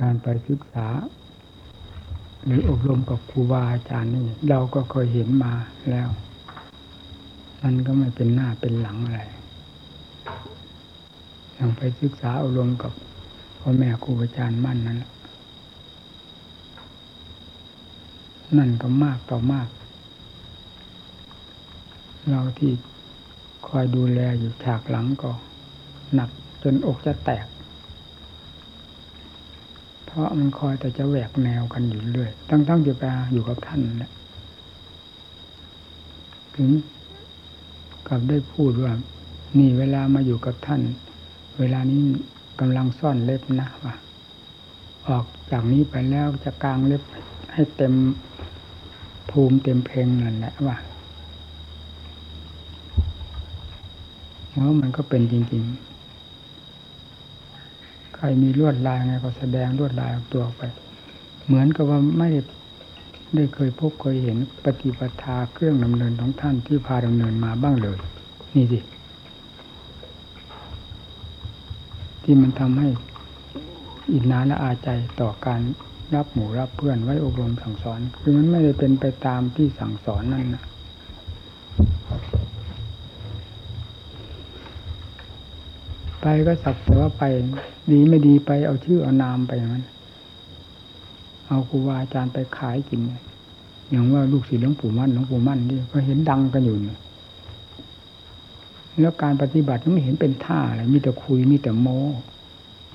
การไปศึกษา หรืออบรมกับครูบาอาจารย์นี่ เราก็เคยเห็นมาแล้ว มันก็ไม่เป็นหน้าเป็นหลังอะไรอย่างไปศึกษาอบรมกับพ่อแม่ครูอาจารย์มั่นนั่นนั่นก็มากต่อมาก เราที่คอยดูแลอยู่ฉากหลังก็ หนักจนอกจะแตก ราะมันคอยแต่จะแหวกแนวกันอยู่เรื่อยตั้งๆอยู่ไปอยู่กับท่านแหละถึงกับได้พูดว่า นี่เวลามาอยู่กับท่าน เวลานี้กำลังซ่อนเล็บนะว่าออกจากนี้ไปแล้วจะกางเล็บให้เต็มภูมิเต็มเพลงนั่นแหละว่าแล้วมันก็เป็นจริง ๆ ใครมีลวดลายไงก็แสดงลวดลายออกตัวไป เหมือนกับว่าไม่ได้ได้เคยพบเคยเห็นปฏิปทาเครื่องดำเนินของท่านที่พาดำเนินมาบ้างเลย นี่สิที่มันทำให้อินนาและอาใจต่อการรับหมู่รับเพื่อนไว้อบรมสั่งสอน คือมันไม่ได้เป็นไปตามที่สั่งสอนนั่นนะ ไปก็สักแต่ว่าไป ดีไม่ดีไปเอาชื่อเอานามไปอย่างนั้นเอาครูบาอาจารย์ไปขายกิน อย่างว่าลูกศิษย์หลวงปู่มั่นหลวงปู่มั่นนี่ก็เห็นดังกันอยู่นี่แล้วการปฏิบัติไม่เห็นเป็นท่าอะไรมีแต่คุยมีแต่โม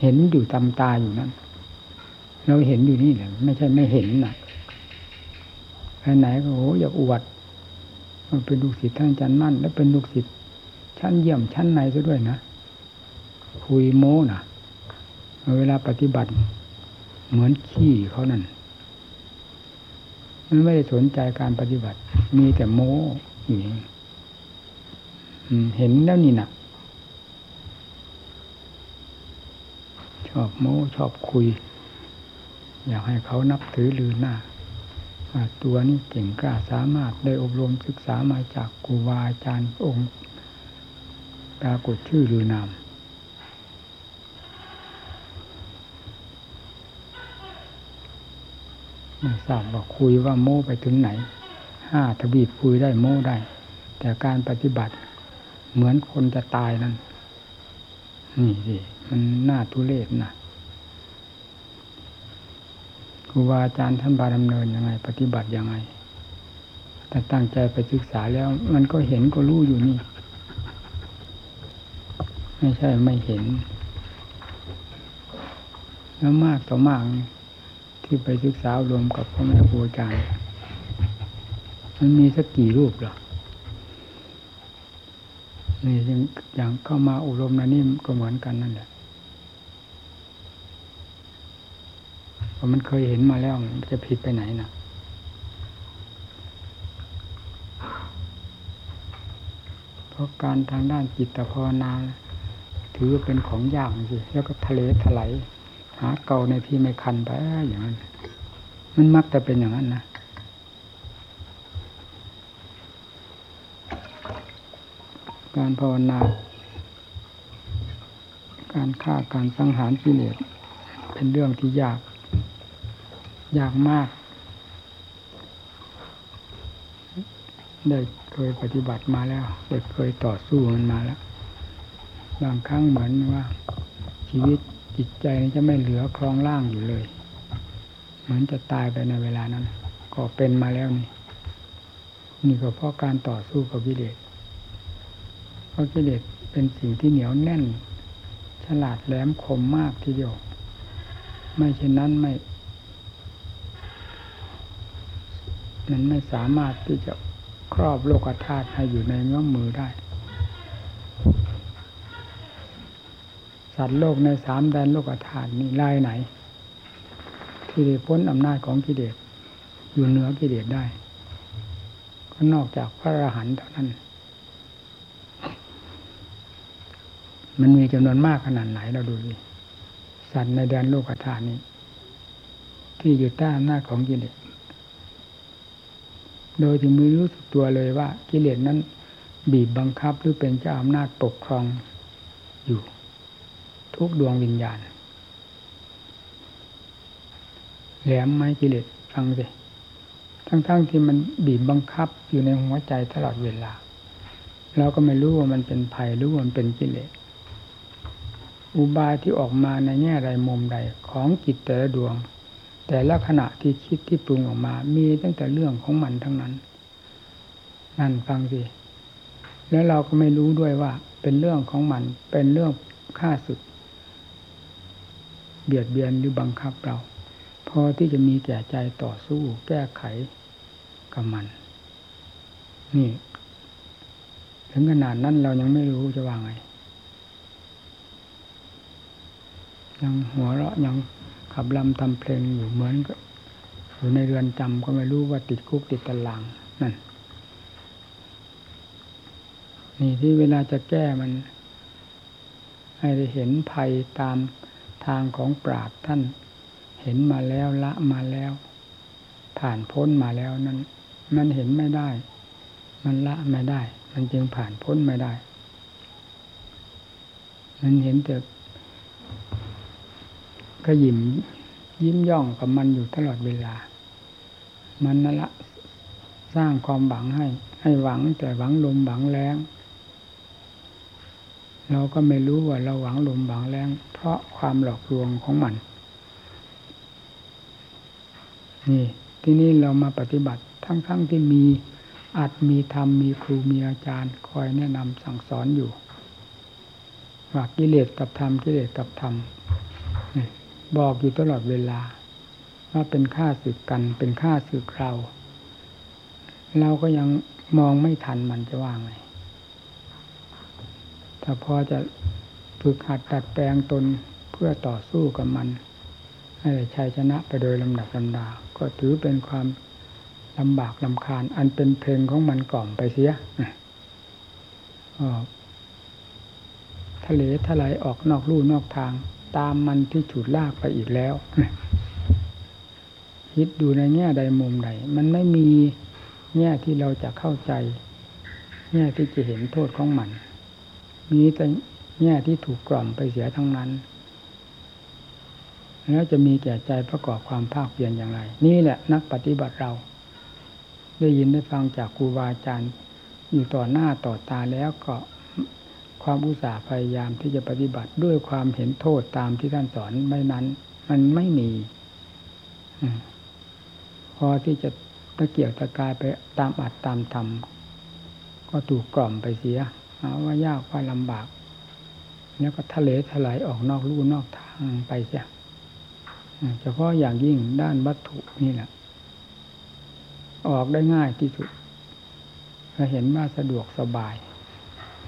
เห็นอยู่ตามตาอยู่นั่นเราเห็นอยู่นี่แหละไม่ใช่ไม่เห็นนะไปไหนก็โอ้อยากอวดมันเป็นลูกศิษย์ท่านอาจารย์มั่น แล้วเป็นลูกศิษย์ชั้นเยี่ยมชั้นในซะด้วยนะ คุยโม้นะเวลาปฏิบัติ เหมือนขี้เขานั่นมันไม่ได้สนใจการปฏิบัติ มีแต่โม้อยู่เห็นแล้วนี่นะชอบโม้ชอบคุย อยากให้เขานับถือลือหน้าตัวนี้เก่งกล้าสามารถได้อบรมศึกษามาจากครูบาอาจารย์องค์ปรากฏชื่อลือนาม ไม่ทราบว่าคุยว่าโม้ไปถึงไหนห้าทบีบคุยได้โม้ได้ แต่การปฏิบัติเหมือนคนจะตายนั่นนี่สิมันน่าทุเรศนะครูบาอาจารย์ท่านบาดำเนินยังไง ปฏิบัติยังไงแต่ตั้งใจไปศึกษาแล้ว มันก็เห็นก็รู้อยู่นี่ ไม่ใช่ไม่เห็นแล้วมากต่อมาก ที่ไปศึกษารวมกับพ่อแม่ครูอาจารย์มันมีสักกี่รูปหรอนี่อย่างเข้ามาอบรมนะนี่ก็เหมือนกันนั่นแหละเพราะมันเคยเห็นมาแล้วจะผิดไปไหนนะเพราะการทางด้านจิตภาวนา ถือเป็นของยากสิแล้วก็ทะเลถลาย หาเกาในที่ไม่คันไปอย่างนั้น มันมักจะเป็นอย่างนั้นนะการภาวนา การฆ่าการสังหารกิเลสเป็นเรื่องที่ยาก ยากมาก ได้เคยปฏิบัติมาแล้วได้เคยต่อสู้มันมาแล้ว บางครั้งเหมือนว่าชีวิต จิตใจจะไม่เหลือคลองล่างอยู่เลย เหมือนจะตายไปในเวลานั้น ก็เป็นมาแล้วนี่ นี่ก็เพราะการต่อสู้กับกิเลสเพราะกิเลสเป็นสิ่งที่เหนียวแน่น ฉลาดแหลมคมมากทีเดียว ไม่เช่นนั้นไม่ มันไม่สามารถที่จะครอบโลกธาตุให้อยู่ในเงื้อมมือได้ สัตว์โลกในสามแดนโลกธาตุนี่ลายไหน ที่ได้พ้นอำนาจของกิเลสอยู่เหนือกิเลสได้ ก็นอกจากพระอรหันต์เท่านั้น มันมีจำนวนมากขนาดไหนเราดูดิสัตว์ในแดนโลกธาตุนี้ ที่อยู่ใต้อำนาจของกิเลสโดยที่มือรู้สึกตัวเลยว่า กิเลสนั้นบีบบังคับหรือเป็นเจ้าอำนาจปกครองอยู่ ทุกดวงวิญญาณ แหลมไหมกิเลสฟังสิทั้งๆทที่มันบีบบังคับอยู่ในหัวใจตลอดเวลา เราก็ไม่รู้ว่ามันเป็นภัยรู้ว่ามันเป็นกิเลสอุบายที่ออกมาในแง่ใดมุมใดของจิตแต่ละดวง แต่ละขณะที่คิดที่ปรุงออกมา มีตั้งแต่เรื่องของมันทั้งนั้น นั่นฟังสิแล้วเราก็ไม่รู้ด้วยว่า เป็นเรื่องของมันเป็นเรื่องฆ่าศึก เบียดเบียนหรือบังคับเรา พอที่จะมีแก่ใจต่อสู้แก้ไขกับมัน นี่ ถึงขนาดนั้นเรายังไม่รู้จะว่าไง ยังหัวเราะยังขับลำทำเพลงอยู่เหมือนกับอยู่ในเรือนจำก็ไม่รู้ว่าติดคุกติดตารางนั่นนี่ที่เวลาจะแก้มัน ให้ได้เห็นภัยตาม ทางของปราดท่านเห็นมาแล้วละมาแล้ว ผ่านพ้นมาแล้วนั้น มันเห็นไม่ได้ มันละไม่ได้ มันจึงผ่านพ้นไม่ได้ มันเห็นแต่ก็ยิ้มยิ้มย่องกับมันอยู่ตลอดเวลา มันนั่นละสร้างความหวังให้ ให้หวังแต่หวังลมหวังแรง เราก็ไม่รู้ว่าเราหวังลมหวังแรงเพราะความหลอกลวงของมัน นี่ที่นี่เรามาปฏิบัติทั้งๆทที่มีอาจมีธรรมมีครูมีอาจารย์ คอยแนะนำสั่งสอนอยู่ว่ากิเลสกับธรรมกิเลสกับธรรมบอกอยู่ตลอดเวลา ว่าเป็นค่าสึกกัน เป็นค่าสึกเรา เราก็ยังมองไม่ทันมันจะว่างไง ถ้าพอจะฝึกหัดตัดแปลงตนเพื่อต่อสู้กับมัน ให้ได้ชัยชนะไปโดยลำดับลำดา ก็ถือเป็นความลำบากลำคาญ อันเป็นเพลงของมันกล่อมไปเสียทะเลทลายออกนอกลู่นอกทาง ตามมันที่ฉุดลากไปอีกแล้วคิดดูในแง่ใดมุมใดมันไม่มีแง่ที่เราจะเข้าใจ แง่ที่จะเห็นโทษของมัน มีแต่แง่ที่ถูกกล่อมไปเสียทั้งนั้น แล้วจะมีแก่ใจประกอบความภาคเปลี่ยนอย่างไร นี่แหละนักปฏิบัติเรา ได้ยินได้ฟังจากครูบาอาจารย์อยู่ต่อหน้าต่อตาแล้วก็ความอุตสาห์พยายามที่จะปฏิบัติด้วยความเห็นโทษตามที่ท่านสอนไม่นั้น มันไม่มีพอที่จะตะเกียกตะกายไปตามอัดตามทำก็ถูกกล่อมไปเสีย เอาว่ายากว่าลำบาก แล้วก็ทะเลถลายออกนอกลู่นอกทางไปเสียเฉพาะอย่างยิ่งด้านวัตถุนี่แหละ ออกได้ง่ายที่สุดเราเห็นว่าสะดวกสบาย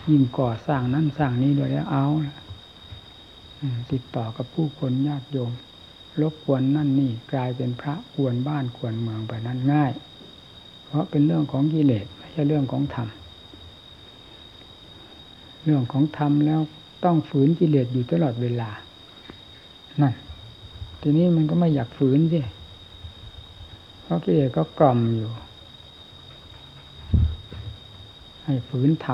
ยิ่งก่อสร้างนั่นสร้างนี้ด้วยแล้วเอาติดต่อกับผู้คนญาติโยมรบกวนนั่นนี่กลายเป็นพระกวนบ้านกวนเมืองไปนั้นง่าย เพราะเป็นเรื่องของกิเลสไม่ใช่เรื่องของธรรม เรื่องของธรรมแล้วต้องฝืนกิเลสอยู่ตลอดเวลา นั่น ทีนี้มันก็ไม่อยากฝืนสิ เพราะกิเลสก็กล่อมอยู่ ให้ฝืนท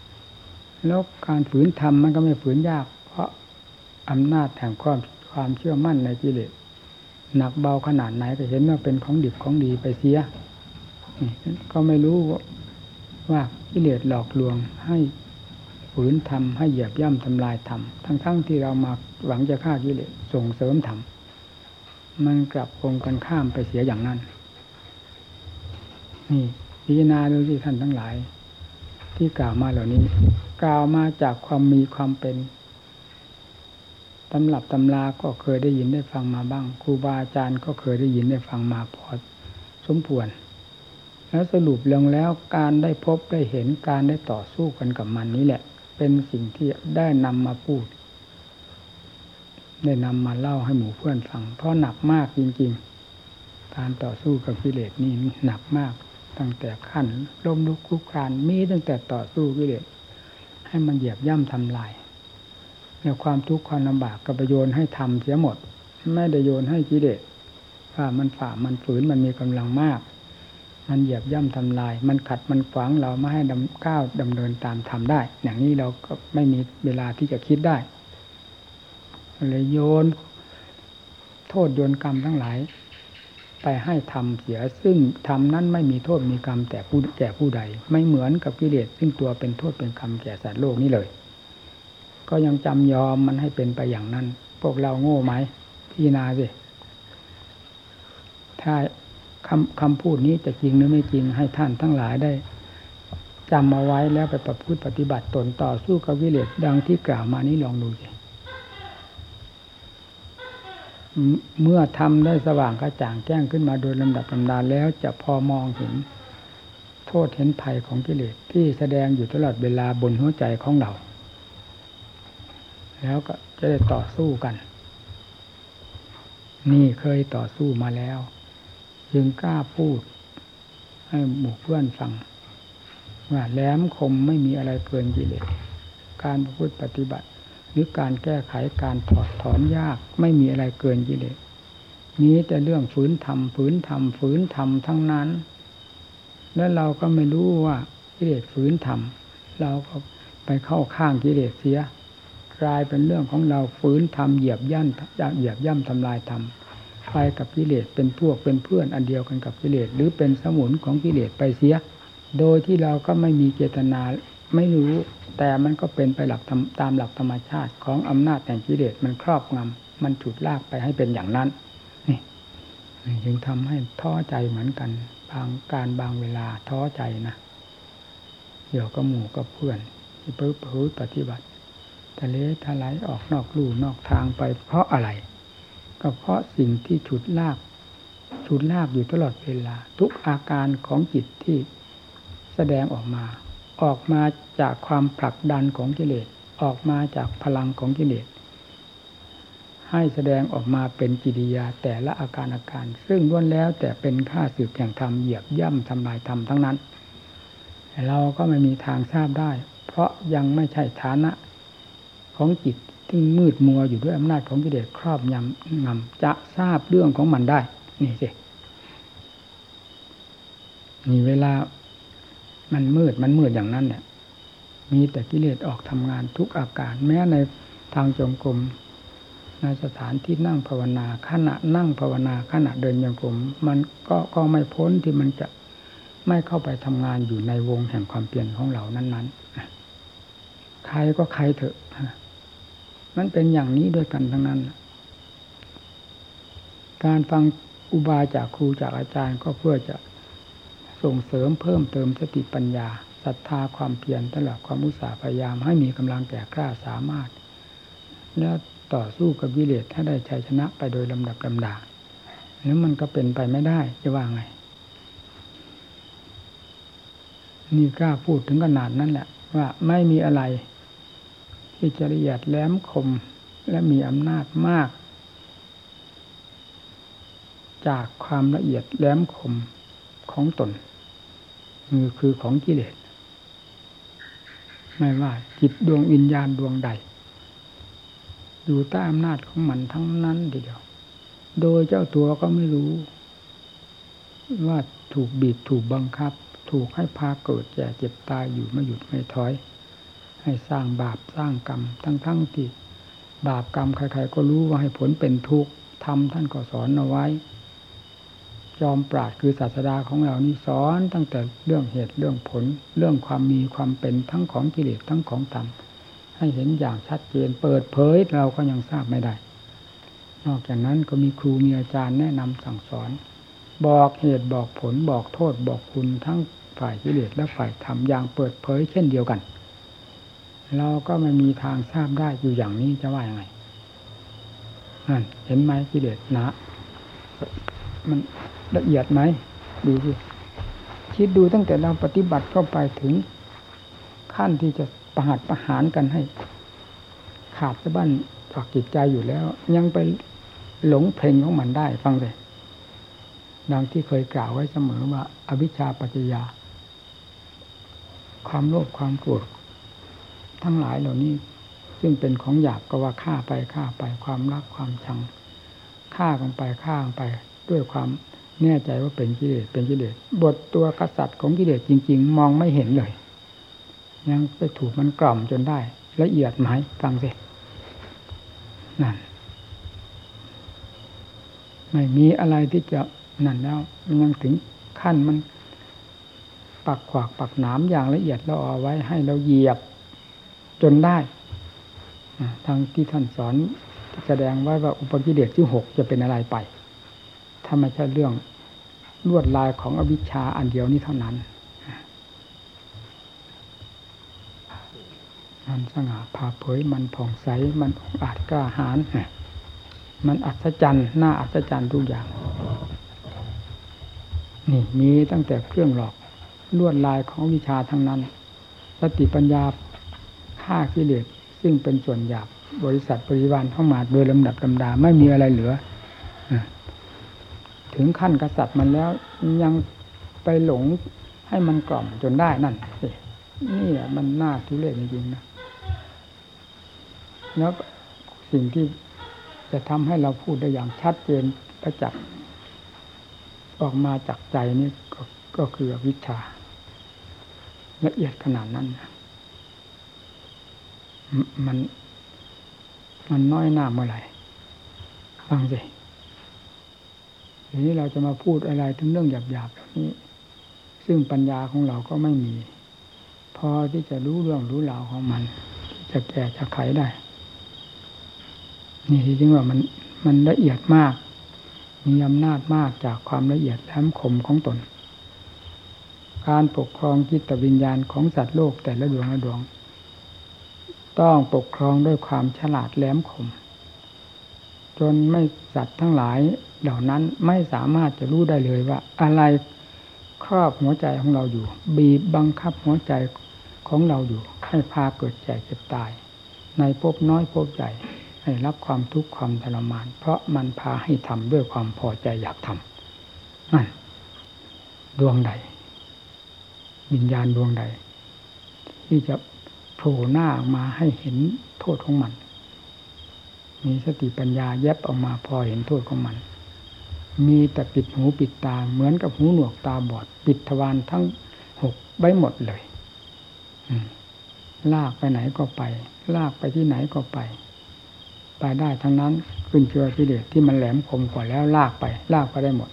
ำแล้วการฝืนทำมันก็ไม่ฝืนยาก เพราะอำนาจแห่งความความเชื่อมั่นในกิเลสหนักเบาขนาดไหนก็เห็นว่าเป็นของดิบของดีไปเสีย ก็ไม่รู้ว่ากิเลสหลอกลวงให้ ฝืนทำให้เหยียบย่ำทำลายทำทั้งๆทที่เรามาหวังจะฆ่ากิเลสส่งเสริมทำมันกลับคงกันข้ามไปเสียอย่างนั้น นี่พิจารณาดูที่ท่านทั้งหลาย ที่กล่าวมาเหล่านี้ กล่าวมาจากความมีความเป็นตำรับตำราก็เคยได้ยินได้ฟังมาบ้างครูบาอาจารย์ก็เคยได้ยินได้ฟังมาพอสมควรแล้วสรุปลงแล้วการได้พบได้เห็นการได้ต่อสู้กันกับมันนี้แหละ เป็นสิ่งที่ได้นำมาพูด ได้นำมาเล่าให้หมู่เพื่อนฟัง เพราะหนักมากจริง ๆ การต่อสู้กับกิเลสนี่หนักมาก ตั้งแต่ขั้นล้มลุกคลุกคลานมีตั้งแต่ต่อสู้กิเลสให้มันเหยียบย่ำทำลายในความทุกข์ความลำบากก็ไปโยนให้ทำเสียหมด ไม่ได้โยนให้กิเลสว่ามันฝ่ามันฝืนมันมีกำลังมาก มันเหยียบย่ำทำลาย มันขัดมันขวางเราไม่ให้ดำก้าวดำเนินตามทำได้ อย่างนี้เราก็ไม่มีเวลาที่จะคิดได้เลยโยน โทษโยนกรรมทั้งหลาย ไปให้ทำเสียซึ่งทำนั้นไม่มีโทษมีกรรมแต่ผู้แก่ผู้ใด ไม่เหมือนกับกิเลสซึ่งตัวเป็นโทษเป็นกรรมแก่สัตว์โลกนี้เลย ก็ยังจำยอมมันให้เป็นไปอย่างนั้น พวกเราโง่ไหมพี่นาสิถ้า คำคำพูดนี้จะจริงหรือไม่จริงให้ท่านทั้งหลายได้จำเอาไว้แล้วไปประพฤติปฏิบัติตนต่อสู้กับวิเลศดังที่กล่าวมานี้ลองดูสิเมื่อทำได้สว่างกระจ่างแจ้งขึ้นมาโดยลำดับลำดาแล้วจะพอมองเห็น โทษเห็นภัยของกิเลสที่แสดงอยู่ตลอดเวลาบนหัวใจของเรา แล้วก็จะได้ต่อสู้กัน นี่เคยต่อสู้มาแล้ว จึงกล้าพูด ให้หมู่เพื่อนฟังว่าแหลมคมไม่มีอะไรเกินกิเลสการพูดปฏิบัติ หรือการแก้ไขการถอดถอนยาก ไม่มีอะไรเกินกิเลสนี้แต่เรื่องฝืนทำฝืนทำฝืนทำทั้งนั้น แล้วเราก็ไม่รู้ว่ากิเลสฝืนทำเราก็ไปเข้าข้างกิเลสเสียกลายเป็นเรื่องของเราฝืนทำเหยียบย่ำเหยียบย่ำทำลายทำ ไปกับกิเลสเป็นพวกเป็นเพื่อนอันเดียวกันกับกิเลสหรือเป็นสมุนของกิเลสไปเสีย โดยที่เราก็ไม่มีเจตนาไม่รู้ แต่มันก็เป็นไปหลักตามหลักธรรมชาติของอำนาจแห่งกิเลสมันครอบงำมันฉุดลากไปให้เป็นอย่างนั้นนี่จึงทำให้ท้อใจเหมือนกัน บางการบางเวลาท้อใจนะเดี๋ยวก็หมู่ก็เพื่อนที่เพิ่มปฏิบัติทะเลทลายออกนอกลู่นอกทางไปเพราะอะไร ก็เพราะสิ่งที่ฉุดลากฉุดลากอยู่ตลอดเวลา ทุกอาการของจิตที่แสดงออกมา ออกมาจากความผลักดันของกิเลสออกมาจากพลังของกิเลสให้แสดงออกมาเป็นกิริยาแต่ละอาการอาการ ซึ่งล้วนแล้วแต่เป็นค่าสืบแห่งธรรมเหยียบย่ำทำลายธรรมทั้งนั้น เราก็ไม่มีทางทราบได้ เพราะยังไม่ใช่ฐานะของจิต ที่มืดมัวอยู่ด้วยอำนาจของกิเลสครอบยำงำจะทราบเรื่องของมันได้ นี่สินี่เวลา มันมืดมันมืดอย่างนั้นเนี่ยมีแต่กิเลสออกทำงานทุกอาการแม้ในทางจงกรมในสถานที่นั่งภาวนาขณะนั่งภาวนาขณะเดินจงกรมมันก็ก็ไม่พ้นที่มันจะไม่เข้าไปทำงานอยู่ในวงแห่งความเปลี่ยนของเรานั้นๆใครก็ใครเถอะ มันเป็นอย่างนี้ด้วยกันทั้งนั้น การฟังอุบายจากครูจากอาจารย์ก็เพื่อจะส่งเสริมเพิ่มเติมสติปัญญาศรัทธาความเพียรตลอดความอุตสาห์พยายามให้มีกำลังแก่กล้าสามารถ แล้วต่อสู้กับวิเลศถ้าได้ชัยชนะไปโดยลำดับลำดาแล้วมันก็เป็นไปไม่ได้จะว่าไง นี่กล้าพูดถึงขนาดนั้นแหละ ว่าไม่มีอะไร ที่จะละเอียดแหลมคมและมีอำนาจมาก จากความละเอียดแหลมคมของตนมือคือของกิเลสไม่ว่าจิตดวงวิญญาณดวงใด อยู่ใต้อำนาจของมันทั้งนั้นเดียว โดยเจ้าตัวก็ไม่รู้ ว่าถูกบีบถูกบังคับ ถูกให้พาเกิดแก่เจ็บตายอยู่ไม่หยุดไม่ถอย ให้สร้างบาปสร้างกรรม ทั้งทั้งที่บาปกรรมใครๆก็รู้ว่าให้ผลเป็นทุกข์ทำท่านก็สอนเอาไว้ จอมปราดคือศาสดาของเรานี่สอนตั้งแต่เรื่องเหตุเรื่องผล เรื่องความมีความเป็นทั้งของกิเลสทั้งของธรรมให้เห็นอย่างชัดเจนเปิดเผยเราก็ยังทราบไม่ได้ นอกจากนั้นก็มีครูมีอาจารย์แนะนำสั่งสอน บอกเหตุบอกผลบอกโทษบอกคุณทั้งฝ่ายกิเลสและฝ่ายธรรมอย่างเปิดเผยเช่นเดียวกัน เราก็ไม่มีทางทราบได้อยู่อย่างนี้จะว่ายังไงนั่นเห็นไหมกิเลสนะมันละเอียดไหมดูสิคิดดูตั้งแต่เราปฏิบัติเข้าไปถึงขั้นที่จะประหัดประหารกันให้ ขาดสะบั้นจากจิตใจอยู่แล้ว ยังไปหลงเพลงของมันได้ฟังเลยดังที่เคยกล่าวไว้เสมอว่าอวิชชาปัจจยา ความโลภความโกรธ ทั้งหลายเหล่านี้ ซึ่งเป็นของหยาบก็ว่าฆ่าไปฆ่าไปความรักความชังฆ่ากันไปฆ่ากันไปด้วยความแน่ใจว่าเป็นกิเลสเป็นกิเลสบทตัวกษัตริย์ของกิเลสจริง ๆ มองไม่เห็นเลย ยังไปถูกมันกล่อมจนได้ ละเอียดไหมฟังสินั่นไม่มีอะไรที่จะนั่นแล้ว มันยังถึงขั้นมัน ปักขวากปักหนามอย่างละเอียดเราเอาไว้ให้เราเหยียบ จนได้ทางที่ท่านสอนแสดงไว้ว่าอุปกิเลสที่หกจะเป็นอะไรไป ถ้าไม่ใช่เรื่องลวดลายของอวิชชาอันเดียวนี้เท่านั้นมันสง่าผ่าเผยมันผ่องใส มันอาจกล้าหาญมันอัศจรรย์น่าอัศจรรย์ทุกอย่าง นี่มีตั้งแต่เครื่องหลอกลวดลายของวิชาทั้งนั้น สติปัญญา ฆ่ากิเลสซึ่งเป็นส่วนหยาบบริษัทบริวารเข้ามาโดยลำดับลำดาไม่มีอะไรเหลือถึงขั้นกษัตริย์มันแล้วยังไปหลงให้มันกล่อมจนได้นั่นนี่มันน่าทุเรศจริงๆนะแล้วสิ่งที่จะทำให้เราพูดได้อย่างชัดเจนประจักษ์ออกมาจากใจนี่ก็ก็คือวิชาละเอียดขนาดนั้น มัน มันน้อยหน้าเมื่อไหร่ฟังสิทีนี้เราจะมาพูดอะไรถึงเรื่องหยาบๆแบบนี้ ซึ่งปัญญาของเราก็ไม่มี พอที่จะรู้เรื่องรู้ราวของมัน จะแก้จะไขได้นี่จริงว่ามันมันละเอียดมาก มีอำนาจมากจากความละเอียดแหลมคมของตน การปกครองจิตวิญญาณของสัตว์โลกแต่ละดวงละดวง ต้องปกครองด้วยความฉลาดแหลมคม จนไม่สัตว์ทั้งหลายเหล่านั้นไม่สามารถจะรู้ได้เลยว่า อะไรครอบหัวใจของเราอยู่ บีบบังคับหัวใจของเราอยู่ ให้พาเกิดแก่เจ็บตาย ในภพน้อยภพใหญ่ให้รับความทุกข์ความทรมาน เพราะมันพาให้ทำด้วยความพอใจอยากทำนั่นดวงใดวิญญาณดวงใด ที่จะ ล่หน้าออกมาให้เห็นโทษของมัน มีสติปัญญาแยบออกมาพอเห็นโทษของมัน มีแต่ปิดหูปิดตาเหมือนกับหูหนวกตาบอด ปิดทวารทั้งหกใบหมดเลยลากไปไหนก็ไป ลากไปที่ไหนก็ไป ไปได้ทั้งนั้นขึ้นเชื่อที่เด็ดที่มันแหลมคมกว่าแล้วลากไป ลากไปได้หมด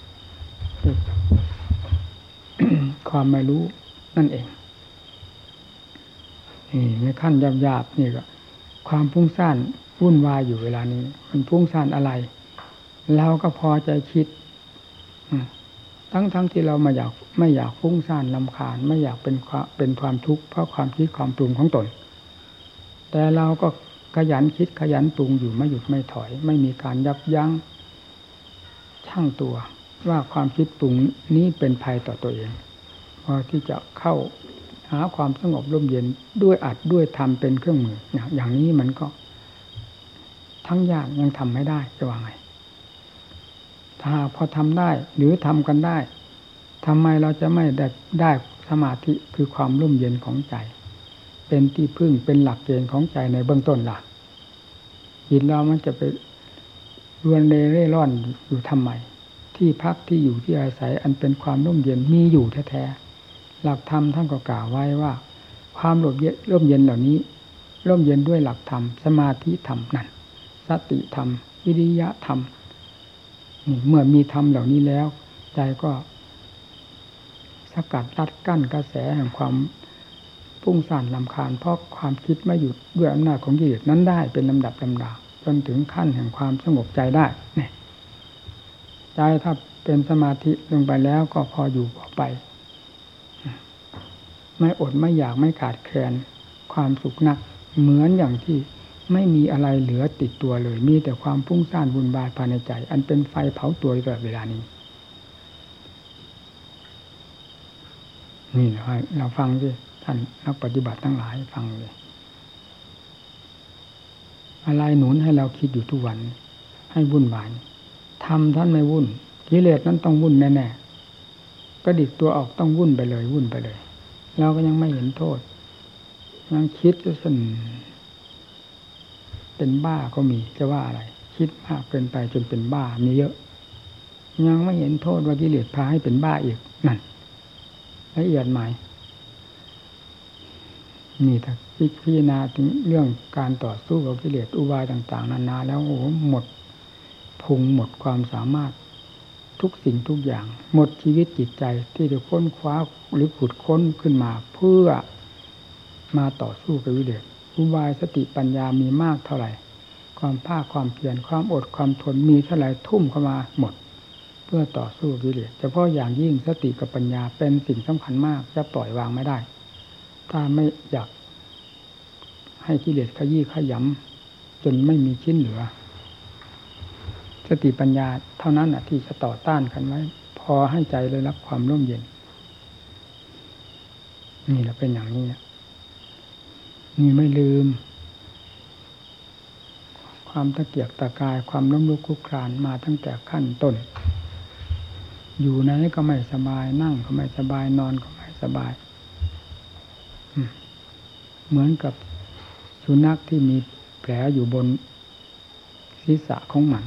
ความไม่รู้นั่นเอง ในขั้นหยาบๆนี่ก็ความพุ่งซ่านวุ่นวายอยู่เวลานี้ มันพุ่งซ่านอะไรเราก็พอใจคิดทั้งๆทที่เราไม่อยากไม่อยากฟุ้งซ่านลำคาญ ไม่อยากเป็นความเป็นความทุกข์เพราะความคิดความปรุงของตน แต่เราก็ขยันคิดขยันปรุงอยู่ไม่หยุดไม่ถอย ไม่มีการยับยั้งชั่งตัว ว่าความคิดปรุงนี้เป็นภัยต่อตัวเอง พอที่จะเข้า หาความสงบร่มเย็นด้วยอัดด้วยทำเป็นเครื่องมือ อย่างนี้มันก็ ทั้งยากยังทำไม่ได้จะว่าไง ถ้าพอทำได้หรือทำกันได้ทำไมเราจะไม่ได้ได้สมาธิคือความร่มเย็นของใจ เป็นที่พึ่งเป็นหลักเกณฑ์ของใจในเบื้องต้นลักจิตเรามันจะไปรวนเร่ร่อนอยู่ทำไม ที่พักที่อยู่ที่อาศัยอันเป็นความร่มเย็นมีอยู่แท้ๆ หลักธรรมท่านก็กล่าวไว้ว่า ความร่มเย็นร่มเย็นเหล่านี้ ร่มเย็นด้วยหลักธรรม สมาธิธรรมนั่นสติธรรม วิริยะธรรมเมื่อมีธรรมเหล่านี้แล้วใจก็สกัดรัดกั้นกระแสแห่งความพุ่งสั่นลำคาญ เพราะความคิดไม่หยุดด้วยอำนาจของกิเลสนั้นได้เป็นลำดับลำดาจนถึงขั้นแห่งความสงบใจได้ใจถ้าเป็นสมาธิลงไปแล้วก็พออยู่พอไป ไม่อดไม่อยากไม่ขาดแคลนความสุขนัก เหมือนอย่างที่ไม่มีอะไรเหลือติดตัวเลย มีแต่ความพุ่งซ่านบุญบายภายในใจ อันเป็นไฟเผาตัวตลอดเวลานี้นี่เราฟังดิท่านนักปฏิบัติทั้งหลายฟังเลย อะไรหนุนให้เราคิดอยู่ทุกวัน ให้วุ่นวายทำท่านไม่วุ่นกิเลสนั้นต้องวุ่นแน่ๆกระดิกตัวออกต้องวุ่นไปเลย วุ่นไปเลย เราก็ยังไม่เห็นโทษ ยังคิดจะสนเป็นบ้าก็มีจะว่าอะไร คิดมากเกินไปจนเป็นบ้ามีเยอะ ยังไม่เห็นโทษว่ากิเลสพาให้เป็นบ้าอีกนั่นละเอียดไหมนี่ถ้าพิจารณาถึงเรื่องการต่อสู้กับกิเลสอุบายต่าง ๆ นานาแล้วโอ้หมดพุงหมดความสามารถ ทุกสิ่งทุกอย่าง หมดชีวิตจิตใจที่จะค้นคว้าหรือขุดค้นขึ้นมาเพื่อมาต่อสู้กับวิเลศอุบายสติปัญญามีมากเท่าไหร่ ความภาคความเพียรความอดความทนมีเท่าไหร่ทุ่มเข้ามาหมด เพื่อต่อสู้กิเลสเฉพาะอย่างยิ่งสติกับปัญญาเป็นสิ่งสำคัญมากจะปล่อยวางไม่ได้ ถ้าไม่อยากให้กิเลสขยี้ขยำจนไม่มีชิ้นเหลือ สติปัญญาเท่านั้นที่จะต่อต้านกันไว้ พอให้ใจได้รับความร่มเย็น นี่แหละเป็นอย่างนี้นี่ไม่ลืม ความตะเกียกตะกายความล้มลุกคลุกคลานมาตั้งแต่ขั้นต้น อยู่ไหนก็ไม่สบายนั่งก็ไม่สบายนอนก็ไม่สบาย เหมือนกับสุนัขที่มีแผลอยู่บนศีรษะของมัน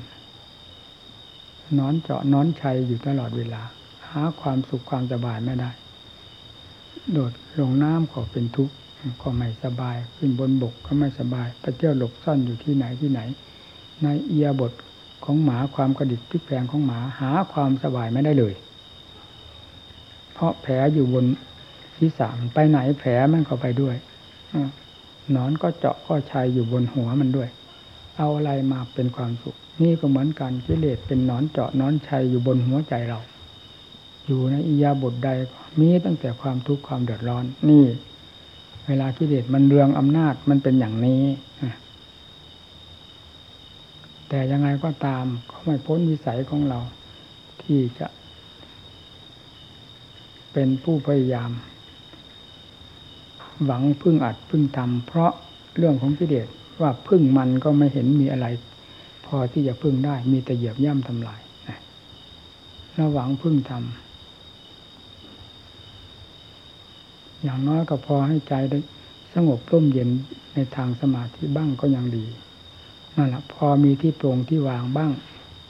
นอนเจาะนอนชัยอยู่ตลอดเวลา หาความสุขความสบายไม่ได้ โดดลงน้ำก็เป็นทุกข์ก็ไม่สบาย ขึ้นบนบกก็ไม่สบายไปเที่ยวหลบซ่อนอยู่ที่ไหนที่ไหน ในเอียบทของหมาความกระดิกพลิกแปลงของหมาหาความสบายไม่ได้เลย เพราะแผลอยู่บนศีรษะไปไหนแผลมันก็ไปด้วยนอนก็เจาะก็ชัยอยู่บนหัวมันด้วย เอาอะไรมาเป็นความสุข นี่ก็เหมือนกันกิเลสเป็นนอนเจาะนอนชัยอยู่บนหัวใจเรา อยู่ในอียาบทใดมีตั้งแต่ความทุกข์ความเดือดร้อน นี่ เวลากิเลสมันเรืองอำนาจมันเป็นอย่างนี้แต่ยังไงก็ตามก็ไม่พ้นวิสัยของเรา ที่จะ เป็นผู้พยายาม หวังพึ่งอัดพึ่งทำเพราะเรื่องของกิเลส ว่าพึ่งมันก็ไม่เห็นมีอะไร พอที่จะพึ่งได้ มีแต่เหยียบย่ำทำลายเราหวังพึ่งทำอย่างน้อยก็พอให้ใจได้สงบร่มเย็นในทางสมาธิบ้างก็ยังดีนั่นแหละพอมีที่โปร่งที่วางบ้าง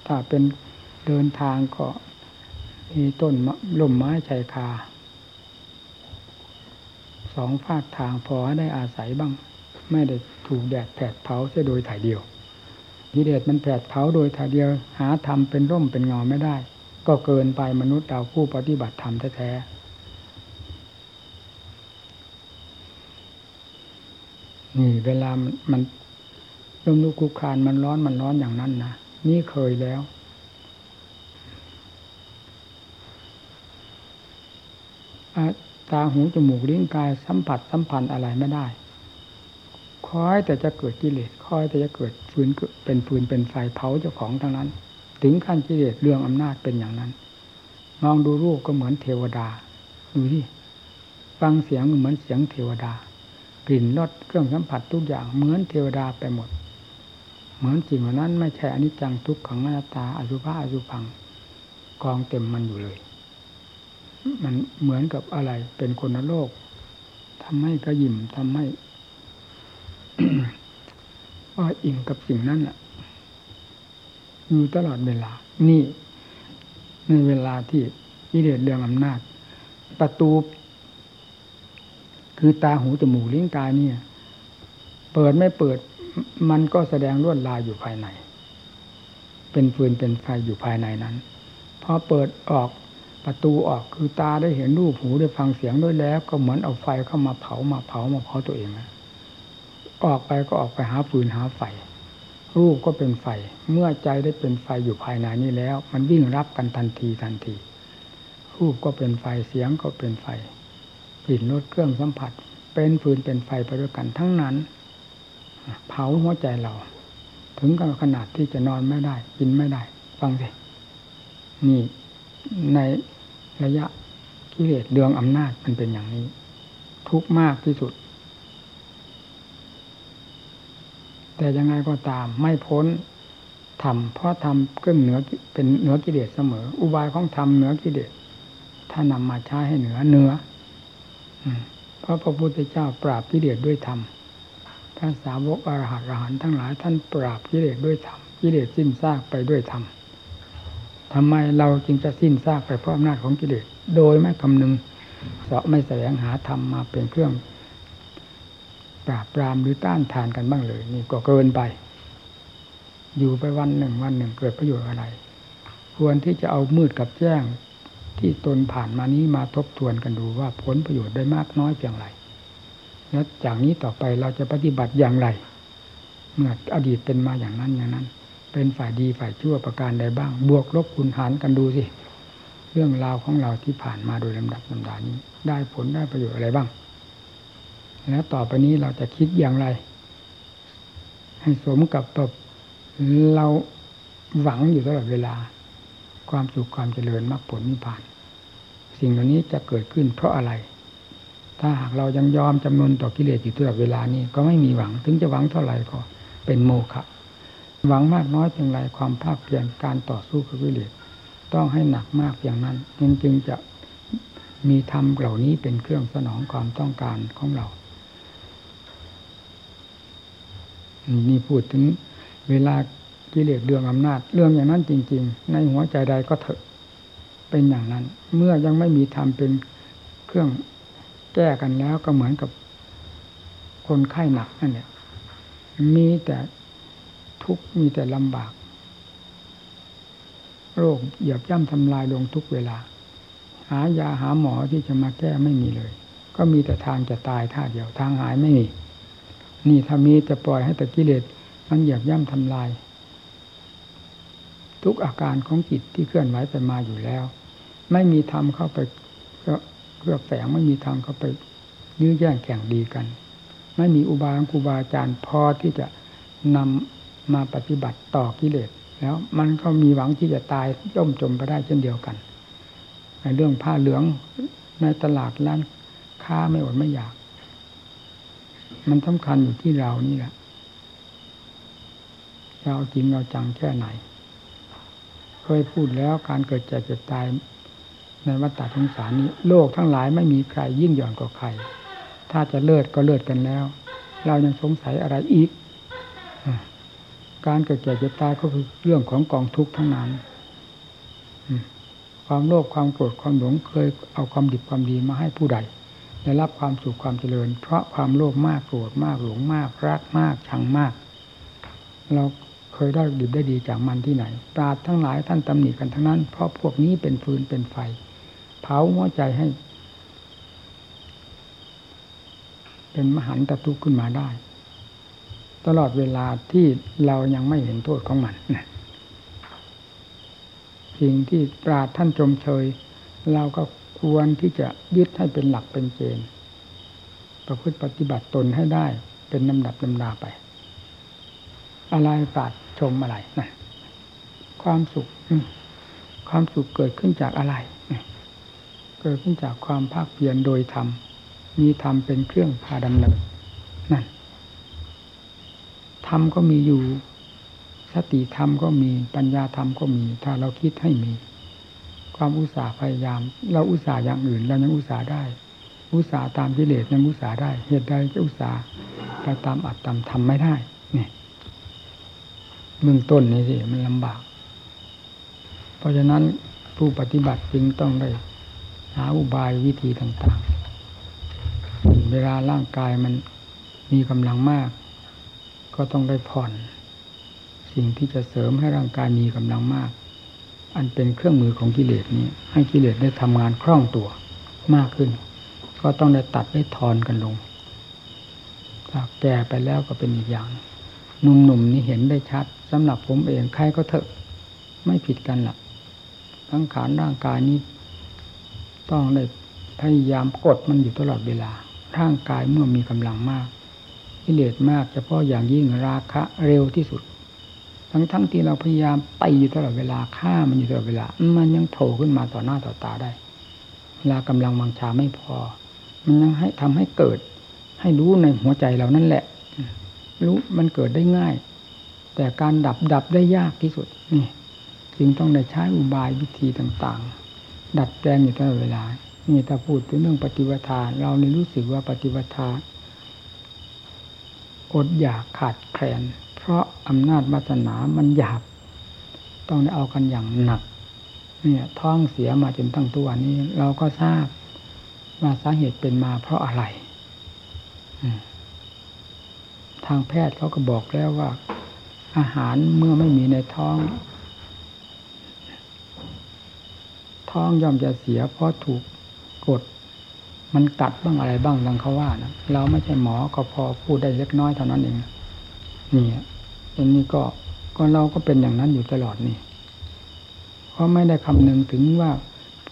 ถ้าเป็นเดินทางก็มีต้นล่มไม้ชายคาสองภาคทางพอได้อาศัยบ้าง ไม่ได้ ถูกแดดแผดเผาเสียโดยถ่ายเดียวกิเลสมันแผดเผาโดยถ่ายเดียว หาทำเป็นร่มเป็นเงาไม่ได้ ก็เกินไปมนุษย์เราผู้ปฏิบัติธรรมแท้ๆนี่เวลามันลมลุกคุกคานมันร้อนมันร้อนอย่างนั้นนะนี่เคยแล้วตาหูจมูกลิ้นกายสัมผัสสัมพันธ์อะไรไม่ได้ อยแต่จะเกิดกิเลสคอยแต่จะเกิดฟืนเป็นฟืนเป็นไฟเผาเจ้าของทั้งนั้น ถึงขั้นกิเลสเรื่องอำนาจเป็นอย่างนั้น มองดูรูปก็เหมือนเทวดาดูที่ฟังเสียงเหมือนเสียงเทวดากลิ่นรสเครื่องสัมผัสทุกอย่างเหมือนเทวดาไปหมด เหมือนสิ่งเหล่านั้นไม่ใช่อนิจจังทุกขังอนัตตาอสุภะอสุพังกองเต็มมันอยู่เลย มันเหมือนกับอะไรเป็นคนโลกทำให้กระยิมทำให้ ว่าอิ่งกับสิ่งนั้นอะอยู่ตลอดเวลา นี่ในเวลาที่กิเลสเรื่องอำนาจ ประตู คือตาหูจมูกลิ้นกายเนี่ย เปิดไม่เปิด มันก็แสดงลวดลายอยู่ภายใน เป็นฟืนเป็นไฟอยู่ภายในนั้น พอเปิดออกประตูออกคือตาได้เห็นรูปหูได้ฟังเสียงด้วยแล้ว ก็เหมือนเอาไฟเข้ามาเผามาเผามาเผาตัวเองนะ ออกไปก็ออกไปหาฟืนหาไฟ รูปก็เป็นไฟ เมื่อใจได้เป็นไฟอยู่ภายในนี้แล้ว มันวิ่งรับกันทันทีทันที รูปก็เป็นไฟเสียงก็เป็นไฟกลิ่นรสเครื่องสัมผัส เป็นฟืนเป็นไฟไปด้วยกันทั้งนั้น เผาหัวใจเรา ถึงกับขนาดที่จะนอนไม่ได้กินไม่ได้ ฟังสินี่ในระยะกิเลสเรืองอำนาจมันเป็นอย่างนี้ ทุกมากที่สุด แต่ยังไงก็ตามไม่พ้นทำเพราะทำเครื่องเหนือเป็นเหนือกิเลสเสมอ อุบายของธรรมเหนือกิเลสถ้านำมาใช้ให้เหนือเหนือเพราะพระพุทธเจ้าปราบกิเลสด้วยธรรมท่านสาวกอรหัตอรหันทั้งหลาย ท่านปราบกิเลสด้วยธรรมกิเลสสิ้นซากไปด้วยธรรมทำไมเราจึงจะสิ้นซากไปเพราะอำนาจของกิเลสโดยไม่คำนึงเสาะไม่แสวงหาธรรมมาเป็นเครื่อง ปราบปรามหรือต้านทานกันบ้างเลย นี่ก็เกินไป อยู่ไปวันหนึ่งวันหนึ่งเกิดประโยชน์อะไร ควรที่จะเอามืดกับแจ้งที่ตนผ่านมานี้มาทบทวนกันดูว่าผลประโยชน์ได้มากน้อยเพียงไรแล้วจากนี้ต่อไปเราจะปฏิบัติอย่างไร เมื่ออดีตเป็นมาอย่างนั้นอย่างนั้น เป็นฝ่ายดีฝ่ายชั่วประการใดบ้าง บวกลบคูณหารกันดูสิ เรื่องราวของเราที่ผ่านมาโดยลำดับลำดานี้ ได้ผลได้ประโยชน์อะไรบ้าง แล้วต่อไปนี้เราจะคิดอย่างไร ให้สมกับแบบเราหวังอยู่ตลอดเวลา ความสุขความเจริญมรรคผลนิพพาน สิ่งเหล่านี้จะเกิดขึ้นเพราะอะไร ถ้าหากเรายังยอมจำนวนต่อกิเลสอยู่ตลอดเวลานี้ก็ไม่มีหวังถึงจะหวังเท่าไหร่ก็เป็นโมฆะหวังมากน้อยเพียงไรความภาคเพียรการต่อสู้กับกิเลสต้องให้หนักมากอย่างนั้นจึงจะมีธรรมเหล่านี้เป็นเครื่องสนองความต้องการของเรา นี่พูดถึงเวลากิเลสเรื่องอำนาจ เรื่องอย่างนั้นจริง ๆ ในหัวใจใดก็เถอะเป็นอย่างนั้น เมื่อยังไม่มีธรรมเป็นเครื่องแก้กันแล้วก็เหมือนกับคนไข้หนักนั่นแหละมีแต่ทุกข์มีแต่ลำบาก โรคเหยียบย่ำทำลายลงทุกเวลา หายาหาหมอที่จะมาแก้ไม่มีเลย ก็มีแต่ทางจะตายท่าเดียวทางหายไม่มี นี่ถ้ามีจะปล่อยให้แต่กิเลสมันเหยียบย่ำทำลาย ทุกอาการของจิตที่เคลื่อนไหวไปมาอยู่แล้ว ไม่มีธรรมเข้าไปเครือบแฝงไม่มีทางเข้าไปยื้อแย่งแข่งดีกัน ไม่มีอุบาครูบาอาจารย์พอที่จะนำมาปฏิบัติต่อกิเลสแล้วมันก็มีหวังที่จะตายย่มจมไปได้เช่นเดียวกันในเรื่องผ้าเหลืองในตลาดร้านค้าไม่อดไม่อยาก มันสำคัญอยู่ที่เรานี่แหละเราจริงเราจังแค่ไหน เคยพูดแล้วการเกิดเจ็บเจ็บตายในวัฏฏะสงสารนี้ โลกทั้งหลายไม่มีใครยิ่งหย่อนกว่าใคร ถ้าจะเลิศก็เลิศกันแล้ว เรายังสงสัยอะไรอีก การเกิดแก่เจ็บตายก็คือเรื่องของกองทุกข์ทั้งนั้น ความโลภความโกรธความหลงเคยเอาความดีความดีมาให้ผู้ใด ได้รับความสุขความเจริญ เพราะความโลภมากโกรธมากหลงมาก รักมากชังมาก เราเคยได้ดีได้ดีจากมันที่ไหน ปราดทั้งหลายท่านตำหนิกันทั้งนั้น เพราะพวกนี้เป็นฟืนเป็นไฟ เผาหัวใจให้ เป็นมหันตทุกข์ขึ้นมาได้ ตลอดเวลาที่เรายังไม่เห็นโทษของมันสิ่งที่ปราดท่านชมเชย เราก็ ควรที่จะยึดให้เป็นหลักเป็นเกณฑ์ประพฤติปฏิบัติตนให้ได้เป็นลำดับลำดาไป อะไรปราดชมอะไรนะความสุขความสุขเกิดขึ้นจากอะไรเกิดขึ้นจากความภาคเพียรโดยธรรมมีธรรมเป็นเครื่องพาดำเนินนั่นธรรมก็มีอยู่สติธรรมก็มีปัญญาธรรมก็มี ถ้าเราคิดให้มี ความอุตสาห์พยายาม เราอุตสาห์อย่างอื่นเรายังอุตสาห์ได้ อุตสาห์ตามกิเลสยังอุตสาห์ได้ เหตุใดจะอุตสาห์ไปตามอัตตามทำไม่ได้เนี่ยเบื้องต้นนี่สิมันลำบาก เพราะฉะนั้นผู้ปฏิบัติจึงต้องได้หาอุบายวิธีต่างๆ เวลาร่างกายมันมีกำลังมาก ก็ต้องได้ผ่อน สิ่งที่จะเสริมให้ร่างกายมีกำลังมาก อันเป็นเครื่องมือของกิเลสนี้ ให้กิเลสได้ทำงานคล่องตัวมากขึ้น ก็ต้องได้ตัดได้ทอนกันลงถ้าแก่ไปแล้วก็เป็นอีกอย่างหนุ่มๆนี่เห็นได้ชัดสำหรับผมเองใครก็เถอะไม่ผิดกันหรอกทั้งขานร่างกายนี้ ต้องได้พยายามกดมันอยู่ตลอดเวลา ร่างกายเมื่อมีกำลังมากกิเลสมากเฉพาะอย่างยิ่งราคะเร็วที่สุด ทั้งๆทที่เราพยายามไปอยู่ตลอดเวลาฆ่ามันอยู่ตลอดเวลา มันยังโผล่ขึ้นมาต่อหน้าต่อตาได้ เวลากำลังวังชาไม่พอ มันยังให้ทำให้เกิด ให้รู้ในหัวใจเรานั่นแหละ รู้มันเกิดได้ง่าย แต่การดับดับได้ยากที่สุดนี่จึงต้องได้ใช้อุบายวิธีต่างๆ ดัดแปลงอยู่ตลอดเวลา นี่ถ้าพูดถึงเรื่องปฏิวัติเราเนี่รู้สึกว่าปฏิวัติอดอยากขาดแคลน เพราะอำนาจวาสนามันหยาบ ต้องได้เอากันอย่างหนัก เนี่ยท้องเสียมาจนตั้งตัวนี้ เราก็ทราบว่าสาเหตุเป็นมาเพราะอะไรทางแพทย์เขาก็บอกแล้วว่า อาหารเมื่อไม่มีในท้อง ท้องย่อมจะเสียเพราะถูกกด มันกัดบ้างอะไรบ้างดังเขาว่านะเราไม่ใช่หมอก็พอพูดได้เล็กน้อยเท่านั้นเองนี่ อันนี้ก็ก็เราก็เป็นอย่างนั้นอยู่ตลอดนี่ เพราะไม่ได้คำนึงถึงว่า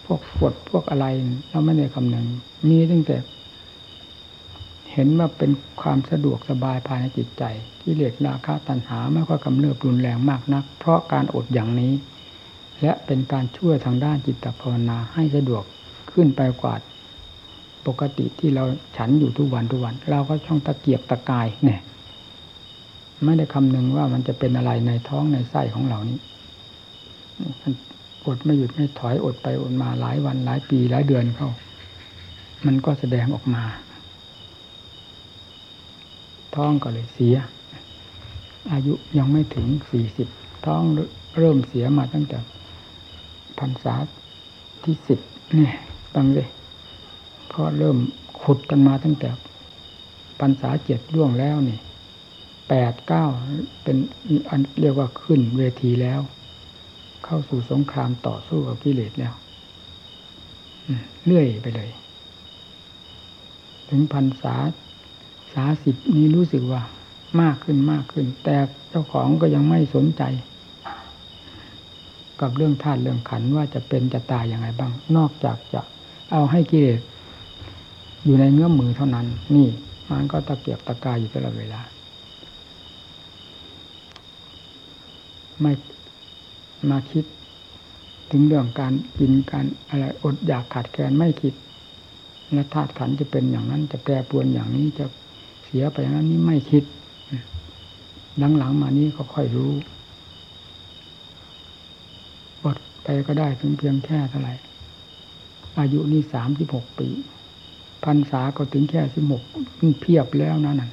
พวกปวดพวกอะไรเราไม่ได้คำนึง มีตั้งแต่ เห็นว่าเป็นความสะดวกสบายภายในจิตใจกิเลสราคะตัณหาไม่ค่อยกำเริบรุนแรงมากนัก เพราะการอดอย่างนี้ และเป็นการช่วยทางด้านจิตภาวนาให้สะดวกขึ้นไปกว่าปกติที่เราฉันอยู่ทุกวันทุกวัน เราก็ช่องตะเกียบตะกายเนี่ย ไม่ได้คำนึงว่ามันจะเป็นอะไรในท้องในไส้ของเรานี้อดไม่หยุดไม่ถอยอดไปอดมาหลายวันหลายปีหลายเดือนเข้า มันก็แสดงออกมา ท้องก็เลยเสีย อายุยังไม่ถึงสี่สิบท้องเริ่มเสียมาตั้งแต่พรรษาที่สิบเนี่ยฟังเลยเพราะเริ่มขุดกันมาตั้งแต่พรรษาเจ็ดล่วงแล้วนี่ แปดเก้าเป็นอันเรียกว่าขึ้นเวทีแล้ว เข้าสู่สงครามต่อสู้กับกิเลสแล้วเรื่อยไปเลย ถึงพรรษาสาสิบนี้รู้สึกว่า มากขึ้นมากขึ้น แต่เจ้าของก็ยังไม่สนใจ กับเรื่องธาตุเรื่องขันว่าจะเป็นจะตายอย่างไรบ้าง นอกจากจะเอาให้กิเลสอยู่ในเงื้อมมือเท่านั้น นี่มันก็ตะเกียบตะกายอยู่ตลอดเวลา ไม่มาคิด ถึงเรื่องการกินการอะไรอดอยากขาดแคลนไม่คิดและธาตุขันจะเป็นอย่างนั้น จะแปรปรวนอย่างนี้จะเสียไปอย่างนั้นนี่ไม่คิดหลังๆมานี้ก็ค่อยรู้อดไปก็ได้ถึงเพียงแค่เท่าไหร่อายุนี่สามสิบหกปีพรรษาก็ถึงแค่สิบหกเพียบแล้วนั่น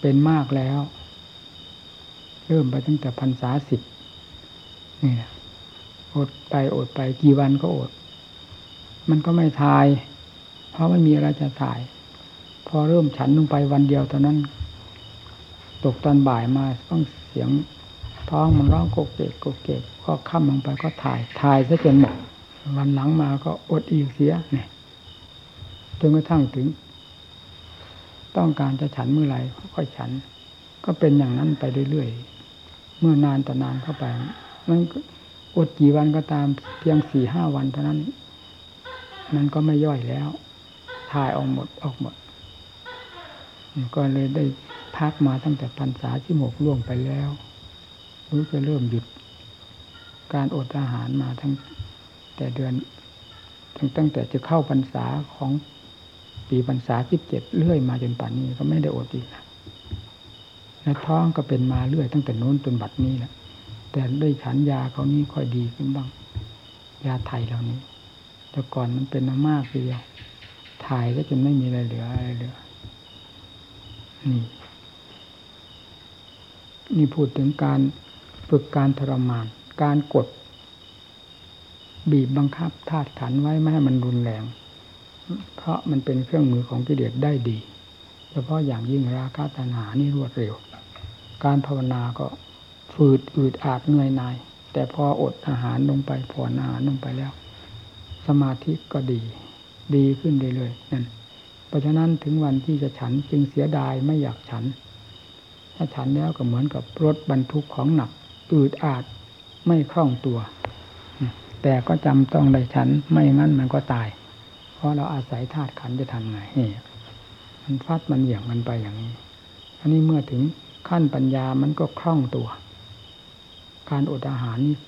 เป็นมากแล้ว ริ่มไปตั้งแต่พรรษาสิบนี่อดไปอดไปกี่วันก็อด มันก็ไม่ทาย เพราะไมันมีอะไรจะถ่าย พอเริ่มฉันลงไปวันเดียวเท่านั้น ตกตอนบ่ายมาต้องเสียงท้องมันร้องโกเกกโกเกกก็ค่ำลงไปก็ถ่ายถ่ายซะจนหมดวันหลังมาก็อดอีกเสียเนี่ยจนกระทั่งถึง ต้องการจะฉันเมื่อไหร่ค่อยฉัน ก็เป็นอย่างนั้นไปเรื่อยๆ เมื่อนานต่อนานเข้าไป มันอดกี่วันก็ตามเพียงสี่ห้าวันเท่านั้น มันก็ไม่ย่อยแล้วถ่ายออกหมดออกหมดก็เลยได้พักมาตั้งแต่พรรษาที่หมกล่วงไปแล้วรู้จะเริ่มหยุดการอดอาหารมาทั้งแต่เดือนตั้งตั้งแต่จะเข้าพรรษาของปีพรรษาสิบเจ็ดเรื่อยมาจนป่านนี้ก็ไม่ได้อดอีกนะ และท้องก็เป็นมาเรื่อยตั้งแต่โน้นจนบัดนี้แหละแต่ด้วยฉันยาเขานี้ค่อยดีขึ้นบ้าง ยาไทยเหล่านี้ แต่ก่อนมันเป็นมากเลยถ่ายก็จนไม่มีอะไรเหลืออะไรเหลือนี่นี่พูดถึงการฝึกการทรมาน การกด บีบบังคับธาตุขันไว้ไม่ให้มันรุนแรง เพราะมันเป็นเครื่องมือของกิเลสได้ดี เฉพาะอย่างยิ่งราคะตัณหานี่รวดเร็ว การภาวนาก็ฝืดอืดอาดเหนื่อยหน่าย แต่พออดอาหารลงไปผ่อนอาหารลงไปแล้ว สมาธิก็ดี ดีขึ้นเรื่อยนั่นเพราะฉะนั้นถึงวันที่จะฉันจึงเสียดายไม่อยากฉัน ถ้าฉันแล้วก็เหมือนกับรถบรรทุกของหนัก อืดอาดไม่คล่องตัว แต่ก็จำต้องได้ฉันไม่งั้นมันก็ตาย เพราะเราอาศัยธาตุขันจะทำไงมันฟัดมันเหวี่ยงมันไปอย่างนี้อันนี้เมื่อถึง ขั้นปัญญามันก็คล่องตัว การอดอาหารนี่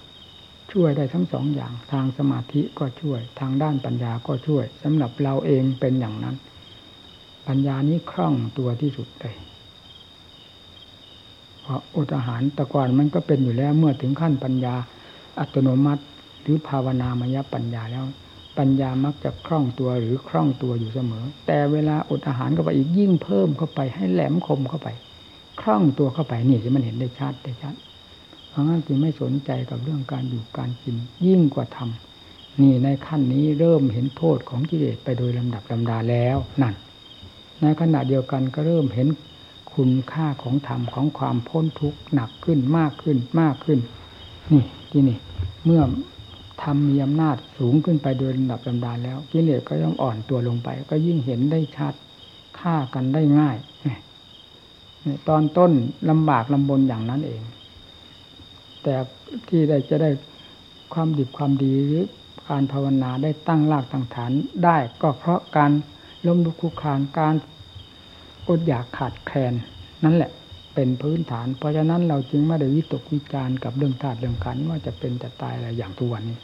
ช่วยได้ทั้งสองอย่าง ทางสมาธิก็ช่วย ทางด้านปัญญาก็ช่วยสำหรับเราเองเป็นอย่างนั้น ปัญญานี้คล่องตัวที่สุดเลยเพราะอดอาหารแต่ก่อนมันก็เป็นอยู่แล้วเมื่อถึงขั้นปัญญาอัตโนมัติหรือภาวนามยปัญญาแล้ว ปัญญามักจะคล่องตัวหรือคล่องตัวอยู่เสมอ แต่เวลาอดอาหารเข้าไปอีกยิ่งเพิ่มเข้าไปให้แหลมคมเข้าไป คล่องตัวเข้าไปนี่จะมันเห็นได้ชัดได้ชัดเพราะงั้นจึงไม่สนใจกับเรื่องการอยู่การกินยิ่งกว่าทำนี่ในขั้นนี้เริ่มเห็นโทษของกิเลสไปโดยลำดับลำดาแล้วนั่น ในขณะเดียวกันก็เริ่มเห็นคุณค่าของธรรมของความพ้นทุกข์หนักขึ้นมากขึ้นมากขึ้น นี่ที่นี่ เมื่อททำมีอำนาจสูงขึ้นไปโดยลำดับลำดาแล้วกิเลสก็ย่อมอ่อนตัวลงไป ก็ยิ่งเห็นได้ชัดฆ่ากันได้ง่าย ตอนต้นลำบากลำบนอย่างนั้นเอง แต่ที่ได้จะได้ความดีความดีหรือการภาวนาได้ตั้งรากตั้งฐานได้ก็เพราะการล้มลุกคลุกคลานการอดอยากขาดแคลนนั่นแหละเป็นพื้นฐาน เพราะฉะนั้นเราจึงไม่ได้วิตกวิจารณ์กับเรื่องธาตุเรื่องขันว่าจะเป็นจะตายอะไรอย่างทุกวันนี้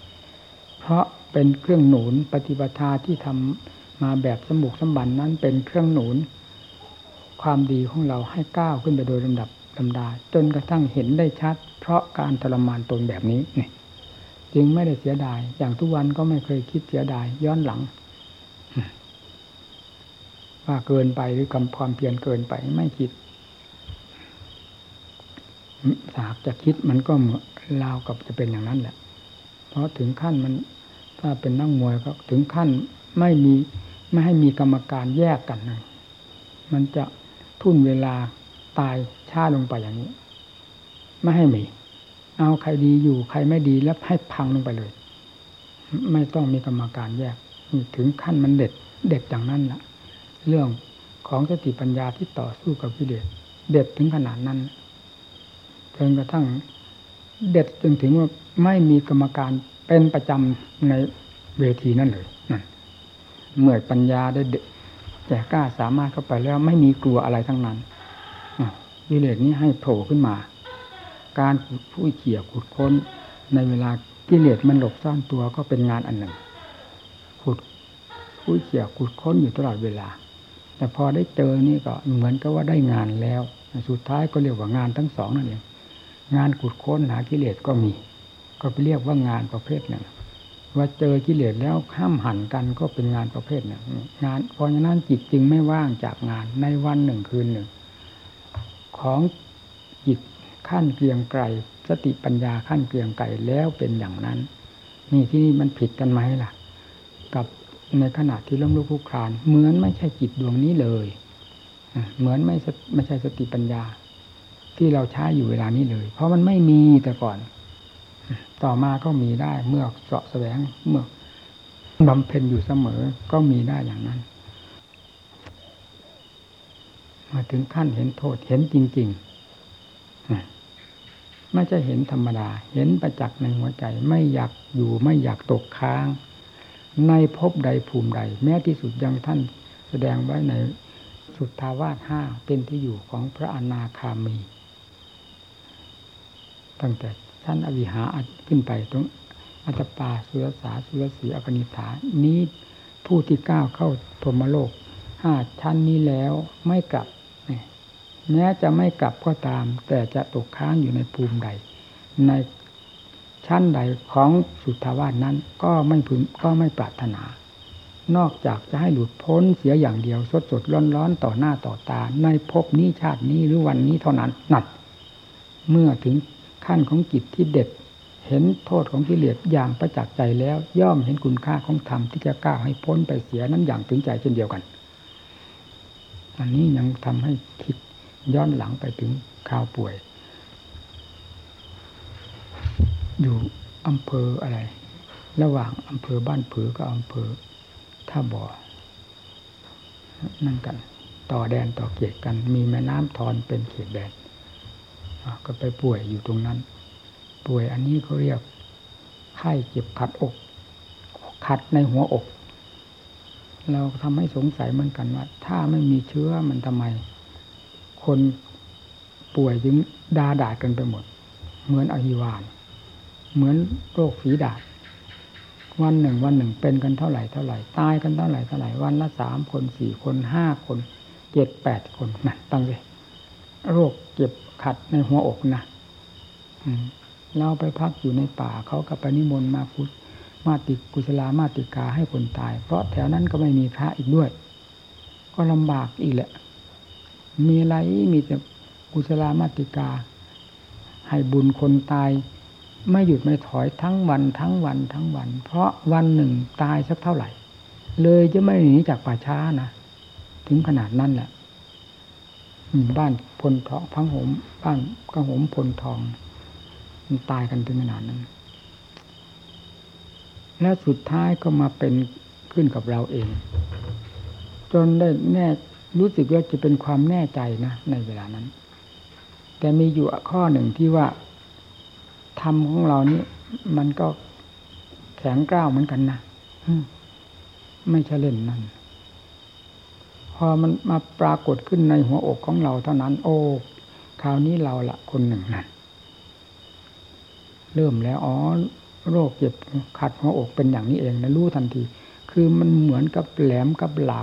เพราะเป็นเครื่องหนุนปฏิปทาที่ทำมาแบบสมุกสมบันนั้นเป็นเครื่องหนุน ความดีของเราให้ก้าวขึ้นไปโดยลำดับลำดา จนกระทั่งเห็นได้ชัด เพราะการทรมานตนแบบนี้นี่จึงไม่ได้เสียดาย อย่างทุกวันก็ไม่เคยคิดเสียดาย ย้อนหลัง ว่าเกินไปหรือกำความเพียรเกินไปไม่คิดสากจะคิดมันก็เหมือนราวกับจะเป็นอย่างนั้นแหละ เพราะถึงขั้นมัน ถ้าเป็นนักมวยก็ถึงขั้นไม่มีไม่ให้มีกรรมการแยกกันเลยมันจะ ทุ่นเวลาตายช้าลงไปอย่างนี้ ไม่ให้มี เอาใครดีอยู่ใครไม่ดีแล้วให้พังลงไปเลย ไม่ต้องมีกรรมการแยกถึงขั้นมันเด็ดเด็ดอย่างนั้นละ่ะ เรื่องของสติปัญญาที่ต่อสู้กับกิเลสเด็ดถึงขนาดนั้นจนกระทั่งเด็ดจนถึงว่าไม่มีกรรมการเป็นประจำในเวทีนั่นเลยนั่นเมื่อปัญญาได้ แต่กล้าสามารถเข้าไปแล้วไม่มีกลัวอะไรทั้งนั้นวิเลศนี้ให้โผล่ขึ้นมา การขุดผู้เขี่ยขุดค้น ในเวลากิเลสมันหลบซ่อนตัวก็เป็นงานอันหนึ่ง ขุดผู้เขี่ยขุดค้นอยู่ตลอดเวลา แต่พอได้เจอนี่ก็เหมือนกับว่าได้งานแล้ว สุดท้ายก็เรียกว่างานทั้งสองนั่นเองงานขุดค้นหากิเลสก็มี ก็ไปเรียกว่างานประเภทหนึ่ง ว่าเจอกิเลสแล้วห้ามหันกันก็เป็นงานประเภทหนึ่งงาน เพราะฉะนั้นจิตจึงไม่ว่างจากงานในวันหนึ่งคืนหนึ่ง ของจิตขั้นเกรียงไกรสติปัญญาขั้นเกรียงไกรแล้วเป็นอย่างนั้น นี่ที่นี่มันผิดกันไหมล่ะ กับในขณะที่ล้มลุกคลุกคลาน เหมือนไม่ใช่จิตดวงนี้เลยเหมือนไม่ไม่ใช่สติปัญญา ที่เราใช้อยู่เวลานี้เลย เพราะมันไม่มีแต่ก่อน ต่อมาก็มีได้เมื่อเสาะแสวงเมื่อบำเพ็ญอยู่เสมอก็มีได้อย่างนั้น มาถึงขั้นเห็นโทษเห็นจริงๆไม่ใช่เห็นธรรมดา เห็นประจักษ์ในหัวใจ ไม่อยากอยู่ไม่อยากตกค้าง ในภพใดภูมิใด แม้ที่สุดยังท่านแสดงไว้ในสุทธาวาสห้าเป็นที่อยู่ของพระอนาคามี ตั้งแต่ ชั้นอวิหาขึ้นไปตรงอัตปาสุรสาสุรสีอกนิฐานี้ผู้ที่ก้าวเข้าพรมโลกห้าชั้นนี้แล้วไม่กลับแม้จะไม่กลับก็ตาม แต่จะตกค้างอยู่ในภูมิใด ในชั้นใดของสุทธาวาสนั้นก็ไม่พึงก็ไม่ปรารถนา นอกจากจะให้หลุดพ้นเสียอย่างเดียวสดสดร้อนร้อนต่อหน้าต่อตา ในภพนี้ชาตินี้หรือวันนี้เท่านั้นนัดเมื่อถึง ขั้นของจิตที่เด็ด เห็นโทษของกิเลสอย่างประจักษ์ใจแล้ว ย่อมเห็นคุณค่าของธรรมที่จะก้าวให้พ้นไปเสียนั้นอย่างถึงใจเช่นเดียวกัน อันนี้ยังทำให้คิดย้อนหลังไปถึงข่าวป่วย อยู่อำเภออะไร ระหว่างอำเภอบ้านผือกับอำเภอท่าบ่อนั่นกัน ต่อแดนต่อเขตกัน มีแม่น้ำทอนเป็นเขตแดน ก็ไปป่วยอยู่ตรงนั้น ป่วยอันนี้เขาเรียกไข้เจ็บขัดอก ขัดในหัวอก เราทำให้สงสัยเหมือนกันว่า ถ้าไม่มีเชื้อมันทำไม คนป่วยจึงดาดาดกันไปหมด เหมือนอหิวาน เหมือนโรคฝีดาดวันหนึ่งวันหนึ่งเป็นกันเท่าไหร่เท่าไหร่ตายกันเท่าไหร่เท่าไหร่วันละสามคนสี่คนห้าคนเจ็ดแปดคนนั่นตั้งเลยโรคเจ็บ ขัดในหัวอกนะเราไปพักอยู่ในป่าเขากับปนิมนต์มาพุทมาติกุศลามาติกาให้คนตาย เพราะแถวนั้นก็ไม่มีพระอีกด้วย ก็ลำบากอีกแหละ มีอะไรมีแต่กุศลามาติกา ให้บุญคนตาย ไม่หยุดไม่ถอยทั้งวันทั้งวันทั้งวัน เพราะวันหนึ่งตายสักเท่าไหร่ เลยจะไม่หนีจากป่าช้านะถึงขนาดนั้นแหละ บ้านพลทองพังหมบ้านกระหมพลทองมันตายกันถึงขนาดนั้น แล้วสุดท้ายก็มาเป็นขึ้นกับเราเอง จนได้แน่รู้สึกว่าจะเป็นความแน่ใจนะในเวลานั้น แต่มีอยู่ข้อหนึ่งที่ว่าธรรมของเรานี้มันก็แข็งกร้าวเหมือนกันนะไม่ใช่เล่นนั่น อมันมาปรากฏขึ้นในหัวอกของเราเท่านั้น โอ้คราวนี้เราละคนหนึ่งนั่นเริ่มแล้วอ๋อโรคเจ็บขัดหัวอกเป็นอย่างนี้เองนะรู้ทันที คือมันเหมือนกับแหลมกับเหลา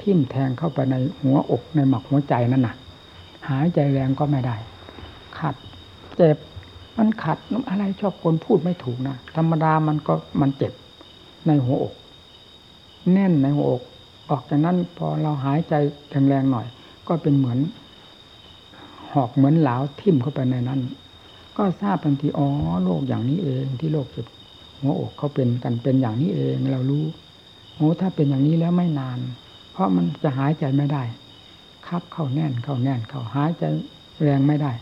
ทิ่มแทงเข้าไปในหัวอกในหมักหัวใจนั่นน่ะ หายใจแรงก็ไม่ได้ ขัดเจ็บมันขัดอะไรชอบคนพูดไม่ถูกนะธรรมดามันก็มันเจ็บในหัวอก แน่นในหัวอก ออกจากนั้นพอเราหายใจแรงๆหน่อย ก็เป็นเหมือน หอกเหมือนเหลาทิ่มเข้าไปในนั้น ก็ทราบทันทีอ๋อโรคอย่างนี้เองที่โรคเจ็บหัวอกเขาเป็นกันเป็นอย่างนี้เองเรารู้โอ้ถ้าเป็นอย่างนี้แล้วไม่นาน เพราะมันจะหายใจไม่ได้ คับเข้าแน่นเข้าแน่นเข้าหายใจแรงไม่ได้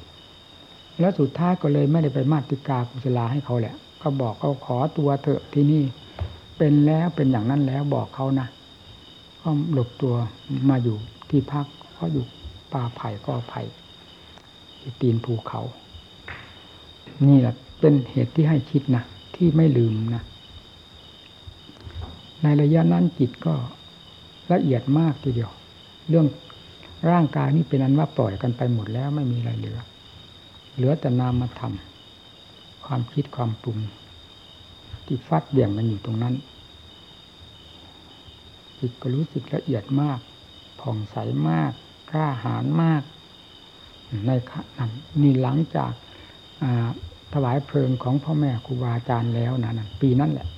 แล้วสุดท้ายก็เลยไม่ได้ไปมาติกากุศลาให้เขาแหละ ก็บอกเขาขอตัวเถอะที่นี่ เป็นแล้วเป็นอย่างนั้นแล้วบอกเขานะ ก็หลบตัวมาอยู่ที่พักก็อยู่ป่าไผ่ก็ไผ่ตีนภูเขา นี่แหละเป็นเหตุที่ให้คิดนะที่ไม่ลืมนะในระยะนั้นจิตก็ละเอียดมากทีเดียว เรื่องร่างกายนี่เป็นอันว่าปล่อยกันไปหมดแล้วไม่มีอะไรเหลือ เหลือแต่นามธรรมความคิดความปรุงที่ฟัดเบี่ยงกันอยู่ตรงนั้น จิตก็รู้สึกละเอียดมากผ่องใสมากกล้าหาญมาก ในขณะนี่หลังจากถวายเพลิงของพ่อแม่ครูบาอาจารย์แล้วนะนั่นปีนั้นแหละ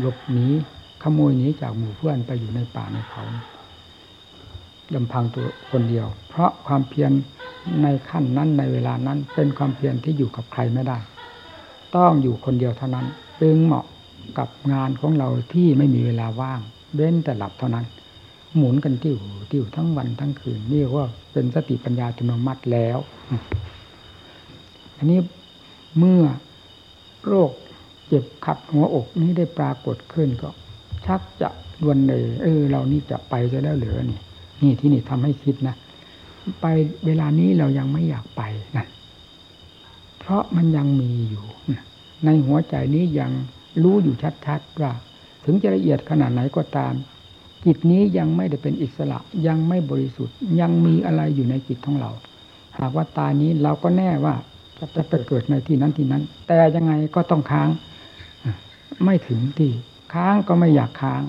หลบหนีขโมยหนีจากหมู่เพื่อนไปอยู่ในป่าในเขาลำพังตัวคนเดียว เพราะความเพียรในขั้นนั้นในเวลานั้น เป็นความเพียรที่อยู่กับใครไม่ได้ ต้องอยู่คนเดียวเท่านั้น จึงเหมาะกับงานของเราที่ไม่มีเวลาว่าง เว้นแต่หลับเท่านั้น หมุนกันติ้วติ้วทั้งวันทั้งคืนนี่ว่าเป็นสติปัญญาอัตโนมัติแล้ว อันนี้เมื่อโรคเจ็บขัดหัวอกนี้ได้ปรากฏขึ้นก็ ชักจะดวนเลย เออ เรานี่จะไปจะแล้วเหลือนี่ นี่ที่นี่ทำให้คิดนะไปเวลานี้เรายังไม่อยากไปนะเพราะมันยังมีอยู่ ในหัวใจนี้ยังรู้อยู่ชัดๆว่า ถึงจะละเอียดขนาดไหนก็ตาม จิตนี้ยังไม่ได้เป็นอิสระยังไม่บริสุทธิ์ ยังมีอะไรอยู่ในจิตของเรา หากว่าตายนี้เราก็แน่ว่าจะไปเกิดในที่นั้นที่นั้น แต่ยังไงก็ต้องค้าง ไม่ถึงที่ค้างก็ไม่อยากค้าง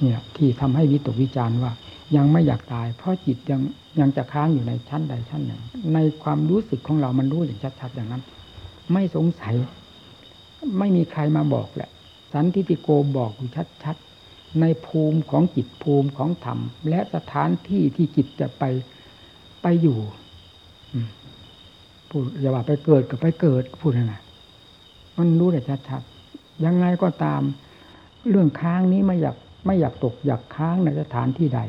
เนี่ย ที่ทำให้วิตกวิจารณ์ว่า ยังไม่อยากตาย เพราะจิตยังยังจะค้างอยู่ในชั้นใดชั้นหนึ่ง ในความรู้สึกของเรามันรู้อย่างชัดๆอย่างนั้น ไม่สงสัย ไม่มีใครมาบอกแหละ สันทิติโกบอกอยู่ชัดๆ ในภูมิของจิตภูมิของธรรม และสถานที่ที่จิตจะไปไปอยู่พูดอย่าว่าไปเกิดกับไปเกิดพูดยังไงมันรู้ได้ชัดๆ ยังไงก็ตาม เรื่องค้างนี้ไม่อยากไม่อยากตกอยากค้างในสถานที่ใด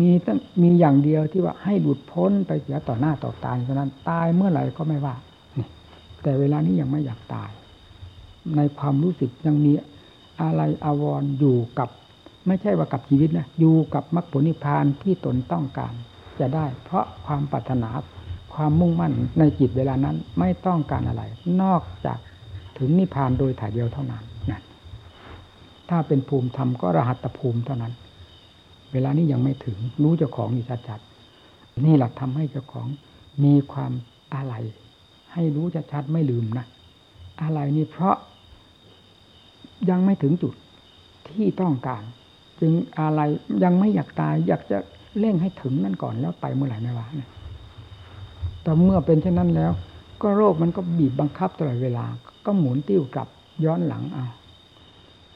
มีตั้งมีอย่างเดียวที่ว่าให้หลุดพ้นไปเสียต่อหน้าต่อตาเท่านั้นตายเมื่อไหร่ก็ไม่ว่าแต่เวลานี้ยังไม่อยากตาย ในความรู้สึกยังมีอะไรอาวรอยู่กับ ไม่ใช่ว่ากับชีวิตนะอยู่กับมรรคผลนิพพานที่ตนต้องการ จะได้ เพราะความปรารถนาความมุ่งมั่นในจิตเวลานั้นไม่ต้องการอะไร นอกจากถึงนิพพานโดยถ่ายเดียวเท่านั้นนะถ้าเป็นภูมิธรรมก็รหัตภูมิเท่านั้น เวลานี้ยังไม่ถึงรู้เจ้าของอยู่ชัดๆนี่แหละทำให้เจ้าของมีความอะไร ให้รู้ชัดๆไม่ลืมนะอะไรนี่เพราะ ยังไม่ถึงจุดที่ต้องการ จึงอะไรยังไม่อยากตาย อยากจะเร่งให้ถึงนั่นก่อนแล้วไปเมื่อไหร่ไม่ว่าแต่เมื่อเป็นเช่นนั้นแล้ว ก็โรคมันก็บีบบังคับตลอดเวลา ก็หมุนติ้วกลับย้อนหลังเอา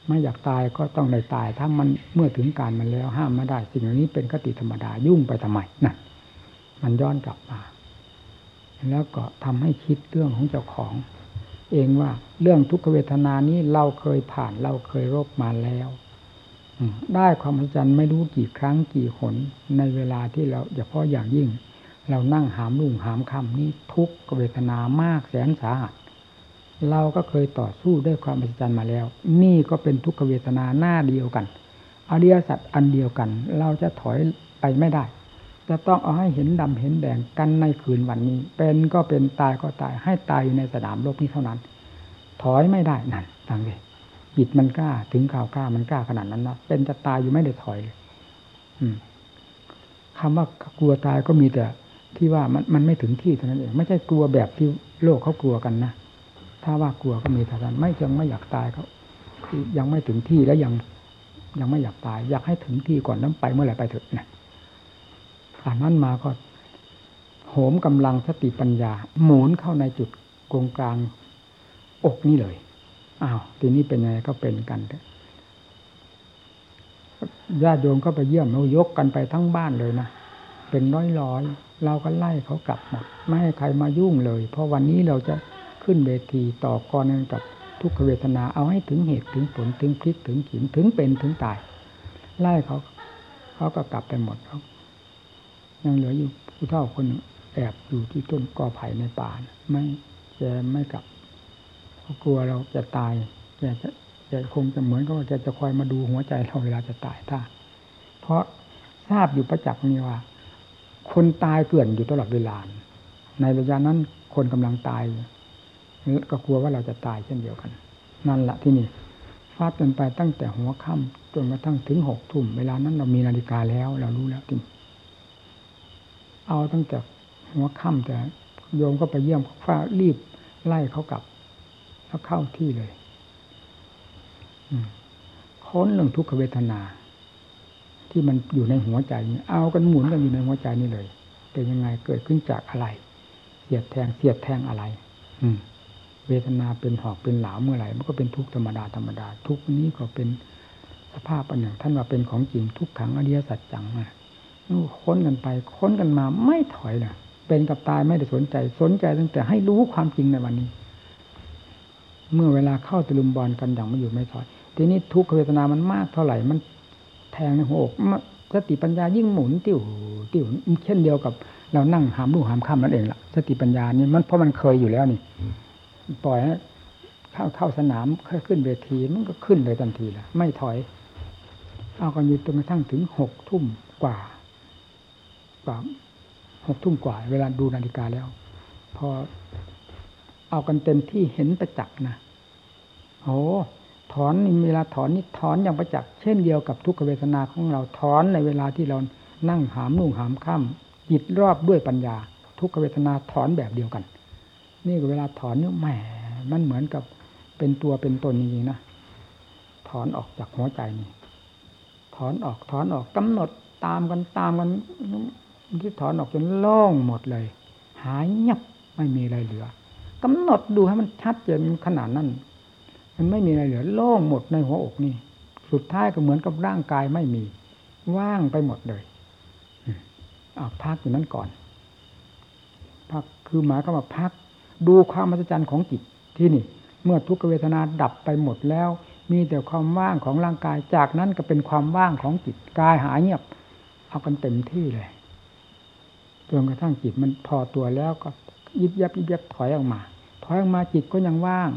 ไม่อยากตายก็ต้องได้ตาย ถ้ามันเมื่อถึงการมันแล้วห้ามไม่ได้ สิ่งเหล่านี้เป็นคติธรรมดายุ่งไปทำไมนั่นมันย้อนกลับมา แล้วก็ทำให้คิดเรื่องของเจ้าของ เองว่า เรื่องทุกขเวทนานี้เราเคยผ่านเราเคยรบมาแล้วได้ความอัศจรรย์ไม่รู้กี่ครั้งกี่หนในเวลาที่เราเฉพาะอย่างยิ่ง เรานั่งหามลุ่งหามคำนี้ทุกขเวทนามากแสนสาหัสเราก็เคยต่อสู้ด้วยความอัศจรรย์มาแล้ว นี่ก็เป็นทุกขเวทนาหน้าเดียวกันอริยสัจอันเดียวกัน เราจะถอยไปไม่ได้ จะต้องเอาให้เห็นดำเห็นแดงกันในคืนวันนี้ เป็นก็เป็นตายก็ตาย ให้ตายอยู่ในสนามรบนี้เท่านั้น ถอยไม่ได้นั่นฟังเลยจิตมันกล้าถึงข่าวกล้ามันกล้าขนาดนั้นนะเป็นจะตายอยู่ไม่ได้ถอยเลยอืมคำว่ากลัวตายก็มีแต่ที่ว่ามันมันไม่ถึงที่เท่านั้นเองไม่ใช่กลัวแบบที่โลกเขากลัวกันนะถ้าว่ากลัวก็มีเท่านั้นไม่ยังไม่อยากตายเขายังไม่ถึงที่แล้วยังยังไม่อยากตาย อยากให้ถึงที่ก่อนน้ำไปเมื่อไหร่ไปเถอะนะ อันนั้นมาก็โหมกำลังสติปัญญา หมุนเข้าในจุดกงกลางอกนี่เลยอ้าวทีนี้เป็นไงก็เป็นกันญาติโยมก็ไปเยี่ยมเรายกกันไปทั้งบ้านเลยนะเป็นร้อยร้อยเราก็ไล่เขากลับหมดไม่ให้ใครมายุ่งเลย เพราะวันนี้เราจะขึ้นเวทีต่อกรกันกับทุกขเวทนาเอาให้ถึงเหตุถึงผลถึงพลิกถึงขีมถึงเป็นถึงตาย ไล่เขาเขาก็กลับไปหมดเขา ยังเหลืออยู่ผู้เฒ่าคนแอบอยู่ที่ต้นกอไผ่ในป่าไม่แกไม่กลับเขากลัวเราจะตายแกจะแกคงจะเหมือนกับว่าแกจะคอยมาดูหัวใจเราเวลาจะตายถ้า เพราะทราบอยู่ประจักษ์นี่ว่า คนตายเกลื่อนอยู่ตลอดเวลา ในระยะนั้นคนกำลังตายก็กลัวว่าเราจะตายเช่นเดียวกัน นั่นแหละที่นี่ฟาดกันไปตั้งแต่หัวค่ำจนกระทั่งถึงหกทุ่มเวลานั้นเรามีนาฬิกาแล้ว เรารู้แล้วที่ เอาตั้งแต่หัวค่ำแต่โยมก็ไปเยี่ยมฟ้ารีบไล่เขากลับ แล้วเข้าที่เลยค้นเรื่องทุกขเวทนา ที่มันอยู่ในหัวใจนี่เอากันหมุนกันอยู่ในหัวใจนี่เลย เป็นยังไงเกิดขึ้นจากอะไรเสียดแทงเสียดแทงอะไร อืม เวทนาเป็นหอกเป็นหลาเมื่อไหร่มันก็เป็นทุกข์ธรรมดาธรรมดา ทุกนี้ก็เป็นสภาพอันหนึ่งท่านว่าเป็นของจริงทุกขังอริยสัจจังนะ ค้นกันไป ค้นกันมาไม่ถอยนะเป็นกับตายไม่ได้สนใจสนใจตั้งแต่ให้รู้ความจริงในวันนี้ เมื่อเวลาเข้าตะลุมบอลกันอย่างไม่อยู่ไม่ถอย ทีนี้ทุกขเวทนามันมากเท่าไหร่มันแทงในหัวอกสติปัญญายิ่งหมุนติวติวเช่นเดียวกับ เรานั่งหามลูกหามข้ามนั่นเองล่ะ สติปัญญานี่มันเพราะมันเคยอยู่แล้วนี่ ปล่อยเข้าเข้าสนามขึ้นเวทีมันก็ขึ้นเลยทันทีแหละไม่ถอย เอากันอยู่จนกระทั่งถึงหกทุ่มกว่า ว่าหกทุ่มกว่า เวลาดูนาฬิกาแล้ว พอเอากันเต็มที่เห็นประจักษ์นะโอ้ถอนนี่เวลาถอนนี่ถอนอย่างประจักษ์เช่นเดียวกับทุกขเวทนาของเราถอนในเวลาที่เรานั่งหามนุ่งหามข้ามจิตรอบด้วยปัญญา ทุกขเวทนาถอนแบบเดียวกัน นี่เวลาถอนนี่แหมมันเหมือนกับเป็นตัวเป็นตนจริงๆนะถอนออกจากหัวใจนี่ถอนออกถอนออกกำหนดตามกันตามกัน ที่ถอนออกจนโล่งหมดเลย หายเงียบไม่มีอะไรเหลือกำหนดดูให้มันชัดเจนขนาดนั้น มันไม่มีอะไรเหลือ โล่งหมดในหัวอกนี่ สุดท้ายก็เหมือนกับร่างกายไม่มี ว่างไปหมดเลยออาพักอยู่นั้นก่อน พักคือหมายก็ว่าพัก ดูความมหัศจรรย์ของจิตที่นี่ เมื่อทุกขเวทนาดับไปหมดแล้ว มีแต่ความว่างของร่างกาย จากนั้นก็เป็นความว่างของจิตกายหายเงียบ เอากันเต็มที่เลย จนกระทั่งจิตมันพอตัวแล้วก็ยิบยับยิบยับถอยออกมา ถอยออกมาจิตก็ยังว่าง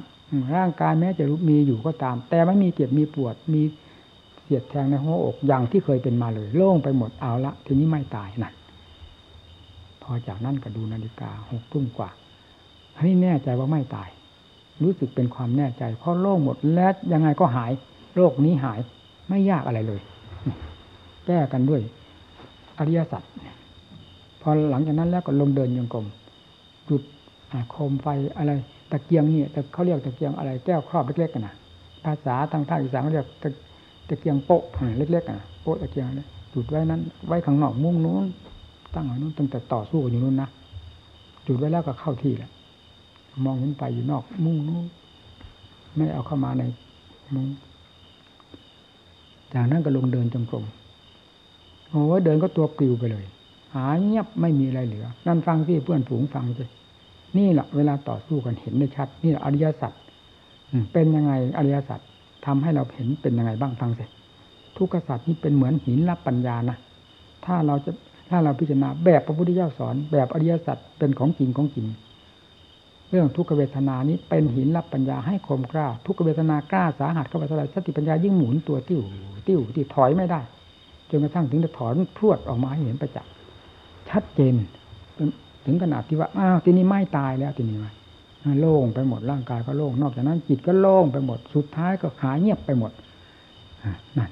ร่างกายแม้จะมีอยู่ก็ตาม แต่ไม่มีเจ็บมีปวดมีเสียดแทงในหัวอกอย่างที่เคยเป็นมาเลย โล่งไปหมดเอาละทีนี้ไม่ตายนั่นพอจากนั้นก็ดูนาฬิกาหกทุ่มกว่าให้แน่ใจว่าไม่ตาย รู้สึกเป็นความแน่ใจเพราะโรคหมดและยังไงก็หายโรคนี้หายไม่ยากอะไรเลย แก้กันด้วยอริยสัจ พอหลังจากนั้นแล้วก็ลงเดินยังกลมจุดโคมไฟอะไร ตะเกียงเนี่ยแต่เขาเรียกตะเกียงอะไรแก้วครอบเล็กๆกันนะภาษาทางภาคอีสานเขาเรียกตะตะเกียงโป๊ะเล็กๆกันโป๊ะตะเกียงเลยจุดไว้นั้น ไว้ข้างนอกมุ้งนู้น ตั้งไว้นู้นตั้งแต่ต่อสู้กันอยู่นู้นนะจุดไว้แล้วก็เข้าที่แล้วมองเห็นไปอยู่นอกมุ้งนู้นไม่เอาเข้ามาในมุ้งจากนั้นก็ลงเดินจงกรมโอ้เดินก็ตัวปลิวไปเลย หายเงียบไม่มีอะไรเหลือ นั่นฟังที่เพื่อนฝูงฟังสินี่แหละเวลาต่อสู้กันเห็นได้ชัด นี่อริยสัจเป็นยังไงอริยสัจทำให้เราเห็นเป็นยังไงบ้างฟังสิทุกขสัจนี่เป็นเหมือนหินรับปัญญานะถ้าเราจะถ้าเราพิจารณาแบบพระพุทธเจ้าสอน แบบอริยสัจเป็นของจริงของจริงเรื่องทุกขเวทนานี้เป็นหินรับปัญญาให้คมกล้า ทุกขเวทนากล้าสาหัสเข้าไปเท่าไรสติปัญญายิ่งหมุนตัวติ้วติ้วที่ถอยไม่ได้จนกระทั่งถึงจะถอนพรวดออกมาให้เห็นประจักษ์ ชัดเจน ถึงขนาดที่ว่าอ้าวทีนี้ไม่ตายแล้วทีนี้ไโล่งไปหมดร่างกายก็โล่งนอกจากนั้นจิตก็โล่งไปหมด สุดท้ายก็หายเงียบไปหมดนั่น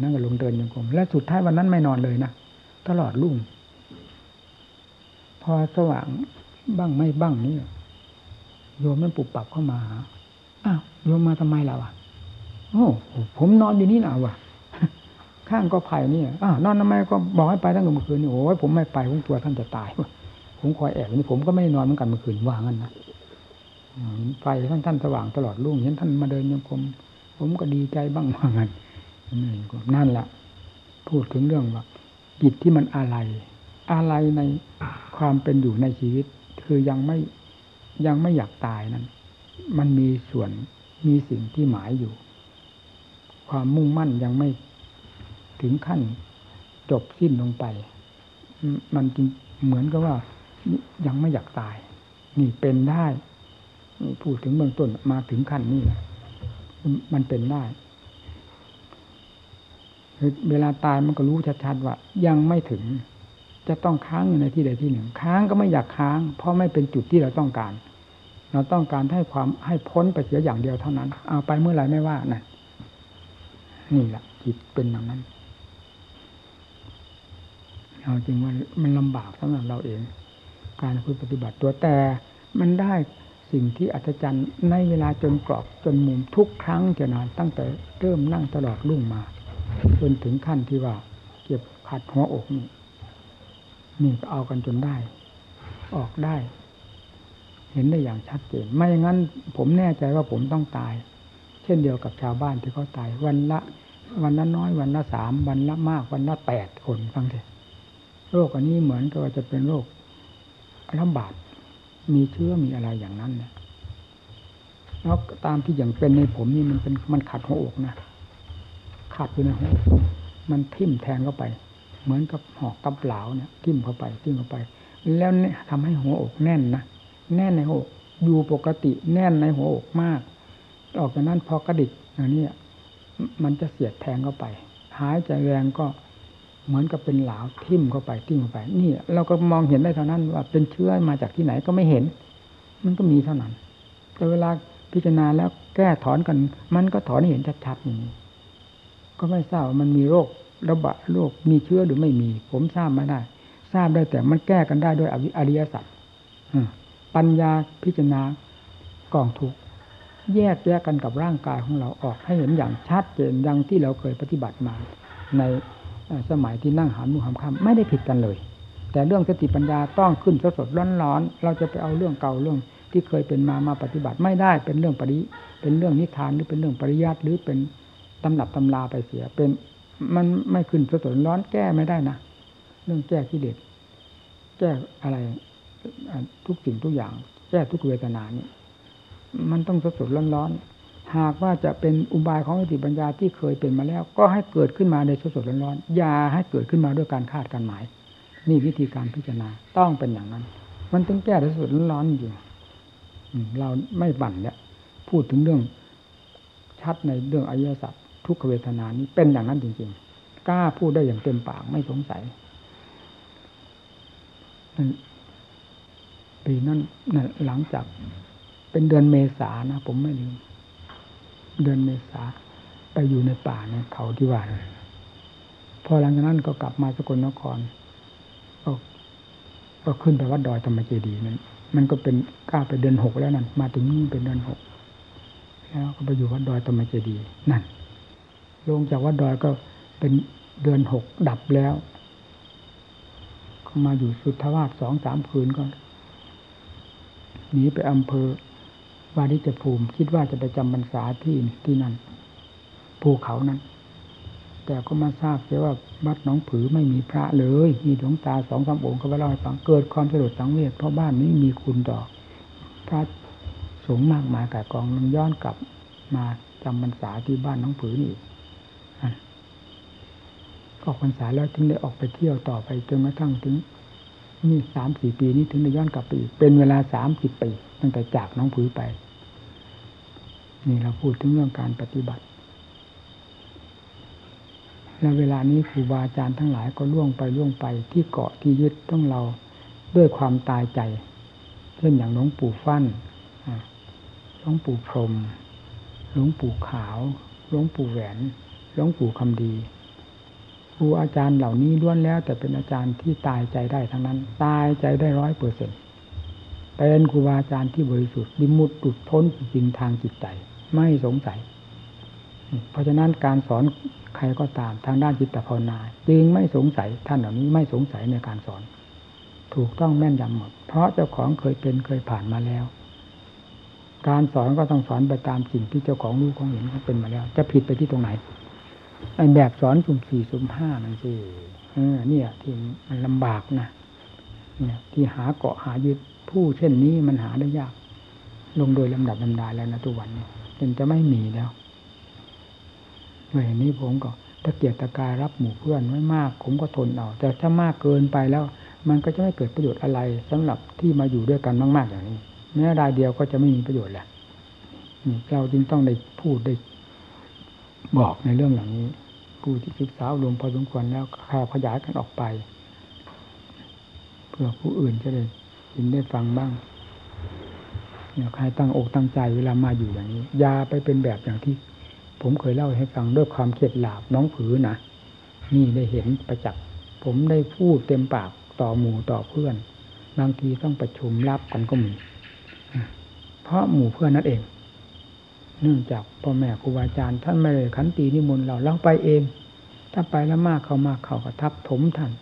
นั่นก็ลงเดินยังกรมและสุดท้ายวันนั้นไม่นอนเลยนะตลอดรุ่งพอสว่างบ้างไม่บ้างนี่โยมมันปุบปับเข้ามาอ้าวโยมมาทำไมล่ะวะโอ้ผมนอนอยู่นี่นะวะ ข้างก็ไผ่นี่อ่านอนทำไมก็บอกให้ไปตั้งแต่เมื่อคืนนี่โอ้ยผมไม่ไปผมกลัวท่านจะตายผมคอยแอบนี่ผมก็ไม่ได้นอนเหมือนกันเมื่อคืนว่างั้นนะไฟท่านท่านสว่างตลอดรุ่งเห็นท่านมาเดินยังคมผมก็ดีใจบ้างว่างั้นนั่นแหละพูดถึงเรื่องว่าจิตที่มันอะไรอะไรในความเป็นอยู่ในชีวิต คือยังไม่ยังไม่อยากตายนั้น มันมีส่วนมีสิ่งที่หมายอยู่ ความมุ่งมั่นยังไม่ ถึงขั้นจบสิ้นลงไป มันจึงเหมือนกับว่า ยังไม่อยากตาย นี่เป็นได้พูดถึงเบื้องต้นมาถึงขั้นนี้แหละมันเป็นได้เวลาตายมันก็รู้ชัดๆว่า ยังไม่ถึง จะต้องค้างอยู่ในที่ใดที่หนึ่ง ค้างก็ไม่อยากค้าง เพราะไม่เป็นจุดที่เราต้องการ เราต้องการให้ความให้พ้นไปเสียอย่างเดียวเท่านั้น เอาไปเมื่อไหร่ไม่ว่านั่นนี่แหละจิตเป็นอย่างนั้น เอาจริงว่ามันลำบากสำหรับเราเอง การคุยปฏิบัติตัวแต่มันได้สิ่งที่อัศจรรย์ในเวลาจนกรอบจนมุมทุกครั้งจะนานตั้งแต่เริ่มนั่งตลอดรุ่งมา จนถึงขั้นที่ว่า เก็บขัดหัวอกนี่นี่ก็เอากันจนได้ ออกได้ เห็นได้อย่างชัดเจน ไม่อย่างนั้นผมแน่ใจว่าผมต้องตาย เช่นเดียวกับชาวบ้านที่เขาตายวันละ วันละน้อยวันละสามวันละมากวันละแปดคนฟังเถอะ โรคอันนี้เหมือนกับว่าจะเป็นโรคลำบากมีเชื้อมีอะไรอย่างนั้นนี่ยแล้วตามที่อย่างเป็นในผมนี่มันเป็นมันขัดหัวอกนะขัดอยู่ในหัวมันทิ่มแทงเข้าไป เหมือนกับหอกกับเหลาเนี่ย ทิ่มเข้าไปทิ่มเข้าไป แล้วเนี่ยทำให้หัวอกแน่นนะแน่นในหัวอกอยู่ปกติแน่นในหัวอกมาก ออกจากนั้นพอกระดิกอย่างนี้มันจะเสียดแทงเข้าไป หายใจแรงก็ เหมือนกับเป็นเหลาทิ่มเข้าไปทิ่มเข้าไป นี่ เราก็มองเห็นได้เท่านั้น ว่าเป็นเชื้อมาจากที่ไหนก็ไม่เห็น มันก็มีเท่านั้น แต่เวลาพิจารณาแล้วแก้ถอนกัน มันก็ถอนเห็นชัดๆอย่างนี้ก็ไม่ทราบว่ามันมีโรคระบาดโรคมีเชื้อหรือไม่มี ผมทราบไม่ได้ ทราบได้แต่มันแก้กันได้ด้วยอริยสัจปัญญาพิจารณากองทุกแยกแยกกันกับร่างกายของเราออกให้เห็นอย่างชัดเจนดังที่เราเคยปฏิบัติมา ใน สมัยที่นั่งหามุหามคำไม่ได้ผิดกันเลย แต่เรื่องสติปัญญาต้องขึ้นสดสดร้อนร้อนเราจะไปเอาเรื่องเก่าเรื่องที่เคยเป็นมามาปฏิบัติไม่ได้เป็นเรื่องปริเป็นเรื่องนิทานหรือเป็นเรื่องปริยัติหรือเป็นตำหนับตำลาไปเสีย เป็นมันไม่ขึ้นสดร้อนแก้ไม่ได้นะเรื่องแก้กิเลสแก้อะไรทุกสิ่งทุกอย่าง แก้ทุกเวทนานี่มันต้องสดสดร้อนร้อน หากว่าจะเป็นอุบายของสติปัญญาที่เคยเป็นมาแล้ว ก็ให้เกิดขึ้นมาในสดสดร้อนร้อนอย่าให้เกิดขึ้นมาด้วยการคาดการหมาย นี่วิธีการพิจารณาต้องเป็นอย่างนั้น มันต้องแก้สดร้อนๆอยู่เราไม่บั่นเนี่ยพูดถึงเรื่องชัดในเรื่องอริยสัจทุกขเวทนานี้เป็นอย่างนั้นจริงๆกล้าพูดได้อย่างเต็มปากไม่สงสัยปีนั้นหลังจากเป็นเดือนเมษานะ ผมไม่ลืม เดือนเมษาไปอยู่ในป่าในเขาที่ว่าพอหลังจากนั้นก็กลับมาสกลนครก็ก็ขึ้นไปวัดดอยธรรมเจดีนั้นมันก็เป็นกล้าไปเดือนหกแล้วนั่นมาถึงนี่เป็นเดือนหกแล้วก็ไปอยู่วัดดอยธรรมเจดีนั่น ลงจากวัดดอยก็เป็นเดือนหกดับแล้ว ก็มาอยู่สุทธวาสสองสามคืนก็หนีไปอำเภอ วาริจภูมิ คิดว่าจะไปจำพรรษาที่ที่นั่นภูเขานั้น แต่ก็มาทราบเสียว่าวัดหนองผือไม่มีพระเลย มีหลวงตาสองสามองค์เขาไปเล่าให้ฟังเกิดความสลดสังเวชเพราะบ้านนี้มีคุณต่อพระสงฆ์มากมายกายกองมันย้อนกลับมาจำพรรษาที่บ้านน้องผือนี่ออกพรรษาแล้วถึงได้ออกไปเที่ยวต่อไปจนกระทั่งถึงนี่สามสี่ปีนี้ถึงได้ย้อนกลับไปอีกเป็นเวลาสามสิบปีตั้งแต่จากน้องผือไป นี่เราพูดถึงเรื่องการปฏิบัติ และเวลานี้ครูบาอาจารย์ทั้งหลายก็ล่วงไปล่วงไปที่เกาะที่ยึดต้องเราด้วยความตายใจ เช่นอย่างหลวงปู่ฟั่นหลวงปู่พรมหลวงปู่ขาวหลวงปู่แหวนหลวงปู่คำดีครูอาจารย์เหล่านี้ล้วนแล้ว แต่เป็นอาจารย์ที่ตายใจได้ทั้งนั้น ตายใจได้ร้อยเปอร์เซ็นต์เป็นครูบาอาจารย์ที่บริสุทธิ์ดิมุดดุดพ้นจริงทางจิตใจ ไม่สงสัย เพราะฉะนั้นการสอนใครก็ตามทางด้านจิตภาวนาจึงไม่สงสัยท่านเหล่านี้ไม่สงสัยในการสอน ถูกต้องแม่นยำหมด เพราะเจ้าของเคยเป็นเคยผ่านมาแล้ว การสอนก็ต้องสอนไปตามสิ่งที่เจ้าของรู้ของเห็นเขาเป็นมาแล้ว จะผิดไปที่ตรงไหนไอ้แบบสอนสุ่มสี่สุ่มห้านั่นสิเออเนี่ยที่มันลำบากนะเนี่ยที่หาเกาะหายึดผู้เช่นนี้มันหาได้ยาก ลงโดยลำดับลำดาแล้วนะทุกวันนี้ จนจะไม่มีแล้วด้วยอย่างนี้ผมก็ตะเกียกตะกายรับหมู่เพื่อนไม่มาก ผมก็ทนเอาแต่ถ้ามากเกินไปแล้ว มันก็จะไม่เกิดประโยชน์อะไรสำหรับที่มาอยู่ด้วยกันมากๆอย่างนี้แม้รายเดียวก็จะไม่มีประโยชน์แหละเราจึงต้องได้พูดได้บอกในเรื่องเหล่านี้ผู้ที่ศึกษารวมพอสมควรแล้วขยขยายกันออกไป เพื่อผู้อื่นจะได้ยินได้ฟังบ้าง เนี่ยใครตั้งอกตั้งใจเวลามาอยู่อย่างนี้ยาไปเป็นแบบอย่างที่ ผมเคยเล่าให้ฟังด้วยความเข็ดหลาบน้องผือนะนี่ได้เห็นประจักษ์ผมได้พูดเต็มปากต่อหมู่ต่อเพื่อนบางทีต้องประชุมรับกันก็มีเพราะหมู่เพื่อนนั่นเอง เนื่องจากพ่อแม่ครูบาอาจารย์ท่านไม่ได้ขันตีนิมนต์เราเราไปเอง ถ้าไปแล้วมากเขามากเขากระทับถมท่าน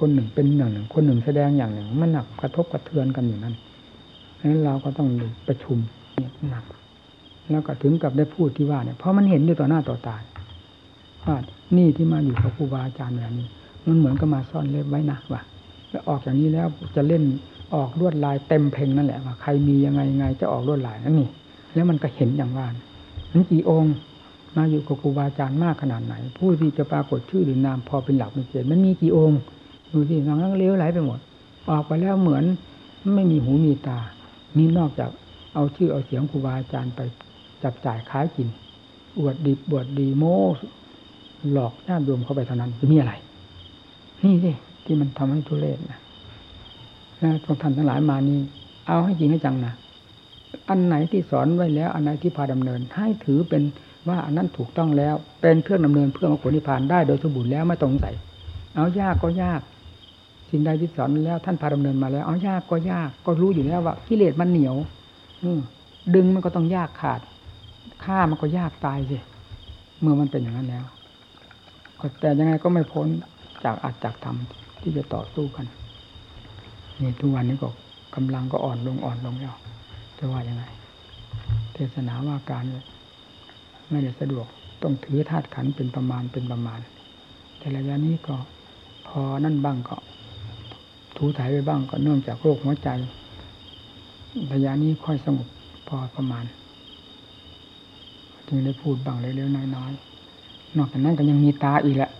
คนหนึ่งเป็นอย่างหนึ่ง คนหนึ่งแสดงอย่างหนึ่งมันหนักกระทบกระเทือนกันอยู่นั้น ดังนั้นเราก็ต้องประชุมเนี่ยหนัก แล้วก็ถึงกับได้พูดที่ว่าเนี่ยเพราะมันเห็นด้วยต่อหน้าต่อตาว่านี่ที่มาอยู่กับครูบาอาจารย์แบบนี้ มันเหมือนกับมาซ่อนเล็บไว้นะว่าแล้วออกอย่างนี้แล้วจะเล่นออกลวดลายเต็มเพลงนั่นแหละว่าใครมียังไงไงจะออกลวดลายนั่นนี่ แล้วมันก็เห็นอย่างว่านั้นกี่องค์มาอยู่กับครูบาอาจารย์มากขนาดไหน ผู้ที่จะปรากฏชื่อหรือนามพอเป็นหลักเป็นเกณฑ์มันมีกี่องค์ดูสิทางนั้นเลี้ยวไหลไปหมด ออกไปแล้วเหมือนไม่มีหูมีตา นี่นอกจากเอาชื่อเอาเสียงครูบาอาจารย์ไปจับจ่ายขายกิน อวดดีบวดดีโม้หลอกญาติโยมเข้าไปเท่านั้นจะมีอะไร นี่สิที่มันทำให้ทุเรศนะแล้วพวกท่านทั้งหลายมานี่เอาให้จริงให้จังนะอันไหนที่สอนไว้แล้ว อันไหนที่พาดำเนิน ให้ถือเป็นว่าอันนั้นถูกต้องแล้ว เป็นเครื่องดำเนินเพื่อมรรคผลนิพพานได้โดยสมบูรณ์แล้วไม่ตรงใส่เอายากก็ยาก สิ่งใดที่สอนแล้วท่านพาดำเนินมาแล้วเอายากก็ยาก ก็รู้อยู่แล้วว่ากิเลสมันเหนียว อืดึงมันก็ต้องยากขาดฆ่ามันก็ยากตายสิเมื่อมันเป็นอย่างนั้นแล้วแต่ยังไงก็ไม่พ้นจากอาจจากธรรมที่จะต่อสู้กันนี่ทุกวันนี้ก็กำลังก็อ่อนลงอ่อนลงแล้วจะว่ายังไง เทศนาว่าการไม่ได้สะดวกต้องถือธาตุขันเป็นประมาณเป็นประมาณ แต่ระยะนี้ก็พอนั่นบ้างก็ ถูถ่ายไปบ้างก็เนื่องจากโรคหัวใจระยะนี้ค่อยสงบพอประมาณ จึงได้พูดบ้างเล็กๆน้อยๆนอกจากนั้นก็ยังมีตาอีกแหละ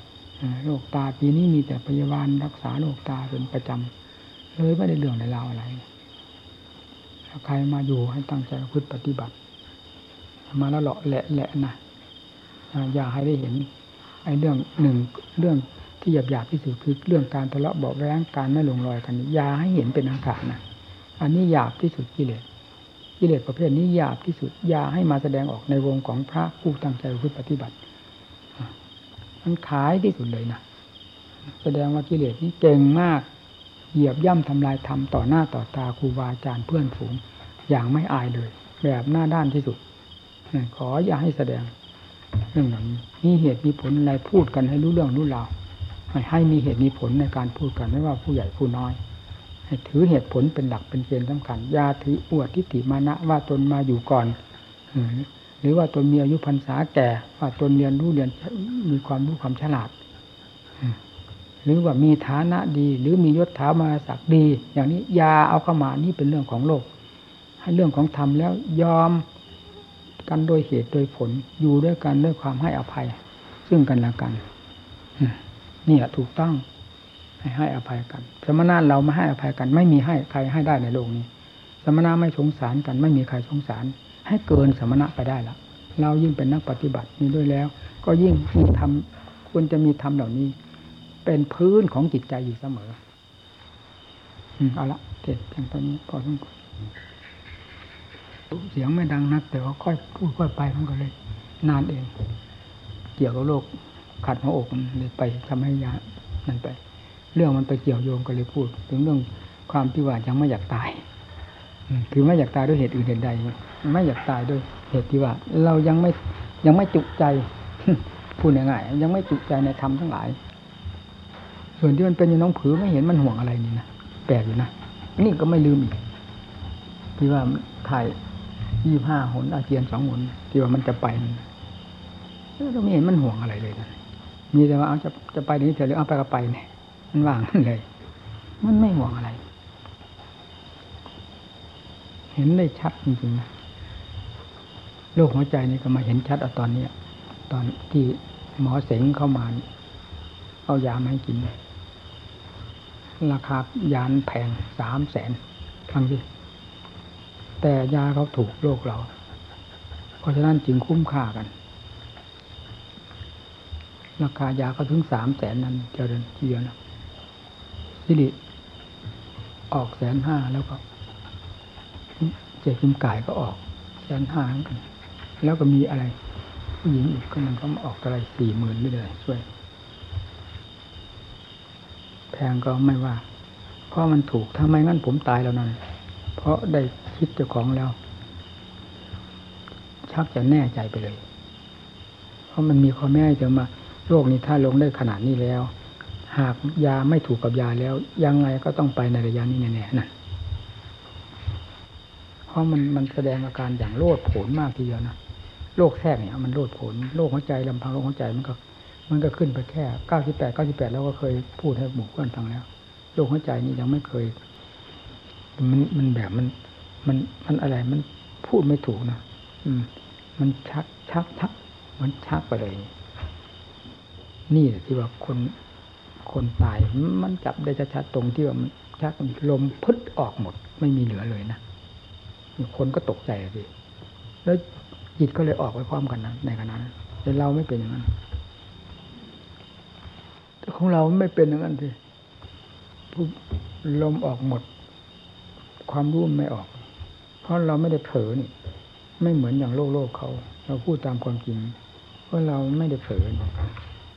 โรคตาปีนี้มีแต่พยาบาลรักษาโรคตาเป็นประจำเลยไม่ได้เรื่องในราวอะไรใครมาอยู่ให้ตั้งใจพึ่ปฏิบัติ มาแล้วเลาะแหละแหละนะอย่าให้ได้เห็นไอ้เรื่องหนึ่งเรื่อง ที่หยาบหยาบที่สุดคือเรื่องการทะเลาะเบาแวงการไม่ลงรอยกันอย่าให้เห็นเป็นอากาศนะอันนี้หยาบที่สุดกิเลสกิเลสประเภทนี้หยาบที่สุดอย่าให้มาแสดงออกในวงของพระผู้ตั้งใจพึ่ปฏิบัติมันขายที่สุดเลยนะแสดงว่ากิเลสนี้เก่งมาก เหยียบย่ำทำลายธรรมต่อหน้าต่อตาครูบาอาจารย์เพื่อนฝูง อย่างไม่อายเลย แบบหน้าด้านที่สุดขออย่าให้แสดงเรื่องนั้นมีเหตุมีผลอะไรพูดกันให้รู้เรื่องรู้ราว ให้มีเหตุมีผลในการพูดกันไม่ว่าผู้ใหญ่ผู้น้อย ให้ถือเหตุผลเป็นหลักเป็นเกณฑ์สำคัญอย่าถืออวดทิฏฐิมานะว่าตนมาอยู่ก่อนหรือว่าตนมีอายุพรรษาแก่ ว่าตนเรียนรู้เรียนมีความรู้ความฉลาดหรือว่ามีฐานะดี หรือมียศถามาศักดิ์ดีอย่างนี้ยาเอาเข้ามานี่เป็นเรื่องของโลก ให้เรื่องของธรรมแล้วยอมกันโดยเหตุโดยผลอยู่ด้วยกันด้วยความให้อภัย ซึ่งกันและกัน นี่แหละถูกต้อง ให้ให้อภัยกัน สมณะเราไม่ให้อภัยกัน ไม่มีให้ใครให้ได้ในโลกนี้ สมณะไม่สงสารกัน ไม่มีใครสงสาร ให้เกินสมณะไปได้ละเรายิ่งเป็นนักปฏิบัตินี้ด้วยแล้ว ก็ยิ่งมีทำควรจะมีธรรมเหล่านี้ เป็นพื้นของจิตใจอยู่เสมอ อืมเอาละเสร็จเพียงตอนนี้พอสมควรเสียงไม่ดังนัก แต่ว่าค่อยพูดค่อยไปมันก็เลย นานเอง เกี่ยวกับโรค ขัดหัวอกมันเลยไปทำให้ยานั่นไป เรื่องมันไปเกี่ยวโยงก็เลยพูด ถึงเรื่องความที่ว่ายังไม่อยากตายคือไม่อยากตายด้วยเหตุอื่นเหตุใดไม่อยากตายด้วยเหตุที่ว่า เรายังไม่ยังไม่จุใจพูดง่ายๆยังไม่จุใจในธรรมทั้งหลาย ส่วนที่มันเป็นอยู่น้องผือไม่เห็นมันห่วงอะไรนี่นะแปลกอยู่นะนี่ก็ไม่ลืมอีกที่ว่าถ่ายยี่ห้าหนอาเจียนสองหนที่ว่ามันจะไปเราไม่เห็นมันห่วงอะไรเลยนะ มีแต่ว่าเอาจะจะไปนี้เถอะหรือเอาไปก็ไปเนี่ยมันว่างเลย มันไม่ห่วงอะไร เห็นได้ชัดจริงๆนะโรคหัวใจนี่ก็มาเห็นชัดเอาตอนนี้ตอนที่หมอเสงเข้ามาเอายามาให้กิน ราคายานแพงสามแสนฟังสิแต่ยาเขาถูกโรคเรา เพราะฉะนั้นจึงคุ้มค่ากัน ราคายาเขาถึงสามแสนนั้นเดียวเดินทีเดียนะสิริออกแสนห้าแล้วก็เจคุมก่ายก็ออกแสนห้าแล้วก็มีอะไร ผู้หญิงอีกก็มันก็มาออกอะไรสี่หมื่นไม่ได้ช่วย แพงก็ไม่ว่า เพราะมันถูกถ้าไม่งั้นผมตายแล้วนั่นเพราะได้คิดเจ้าของแล้ว ชักจะแน่ใจไปเลย เพราะมันมีข้อแม่จะมา โรคนี้ถ้าลงได้ขนาดนี้แล้ว หากยาไม่ถูกกับยาแล้ว ยังไงก็ต้องไปในระยะนี้แน่ๆนั่นเพราะมันมันแสดงอาการอย่างโลดโผนมากทีเดียวนะโรคแทรกเนี่ยมันโลดโผนโรคหัวใจลำพังโรคหัวใจมันก็ มันก็ขึ้นไปแค่เก้าสิบแปดเก้าสิบแปดแล้วก็เคยพูดให้หมู่เพื่อนฟังแล้วโรคหัวใจนี่ยังไม่เคย มันมันแบบมัน มันมันอะไรมันพูดไม่ถูกนะอืม มันชักชักชักมันชักไปเลย นี่ที่ว่าคนคนตายมันจับได้ชัดๆตรงที่ว่ามันชักลมพึดออกหมด ไม่มีเหลือเลยนะคนก็ตกใจสิแล้วจิตก็เลยออกไปพร้อมกันนะในขณะนั้นแต่เราไม่เป็นอย่างนั้นแต่ของเราไม่เป็นอย่างนั้นสิลมออกหมด ความรู้ไม่ออก เพราะเราไม่ได้เผลอนี่ไม่เหมือนอย่างโลกโลกเขา เราพูดตามความจริงเพราะเราไม่ได้เผลอ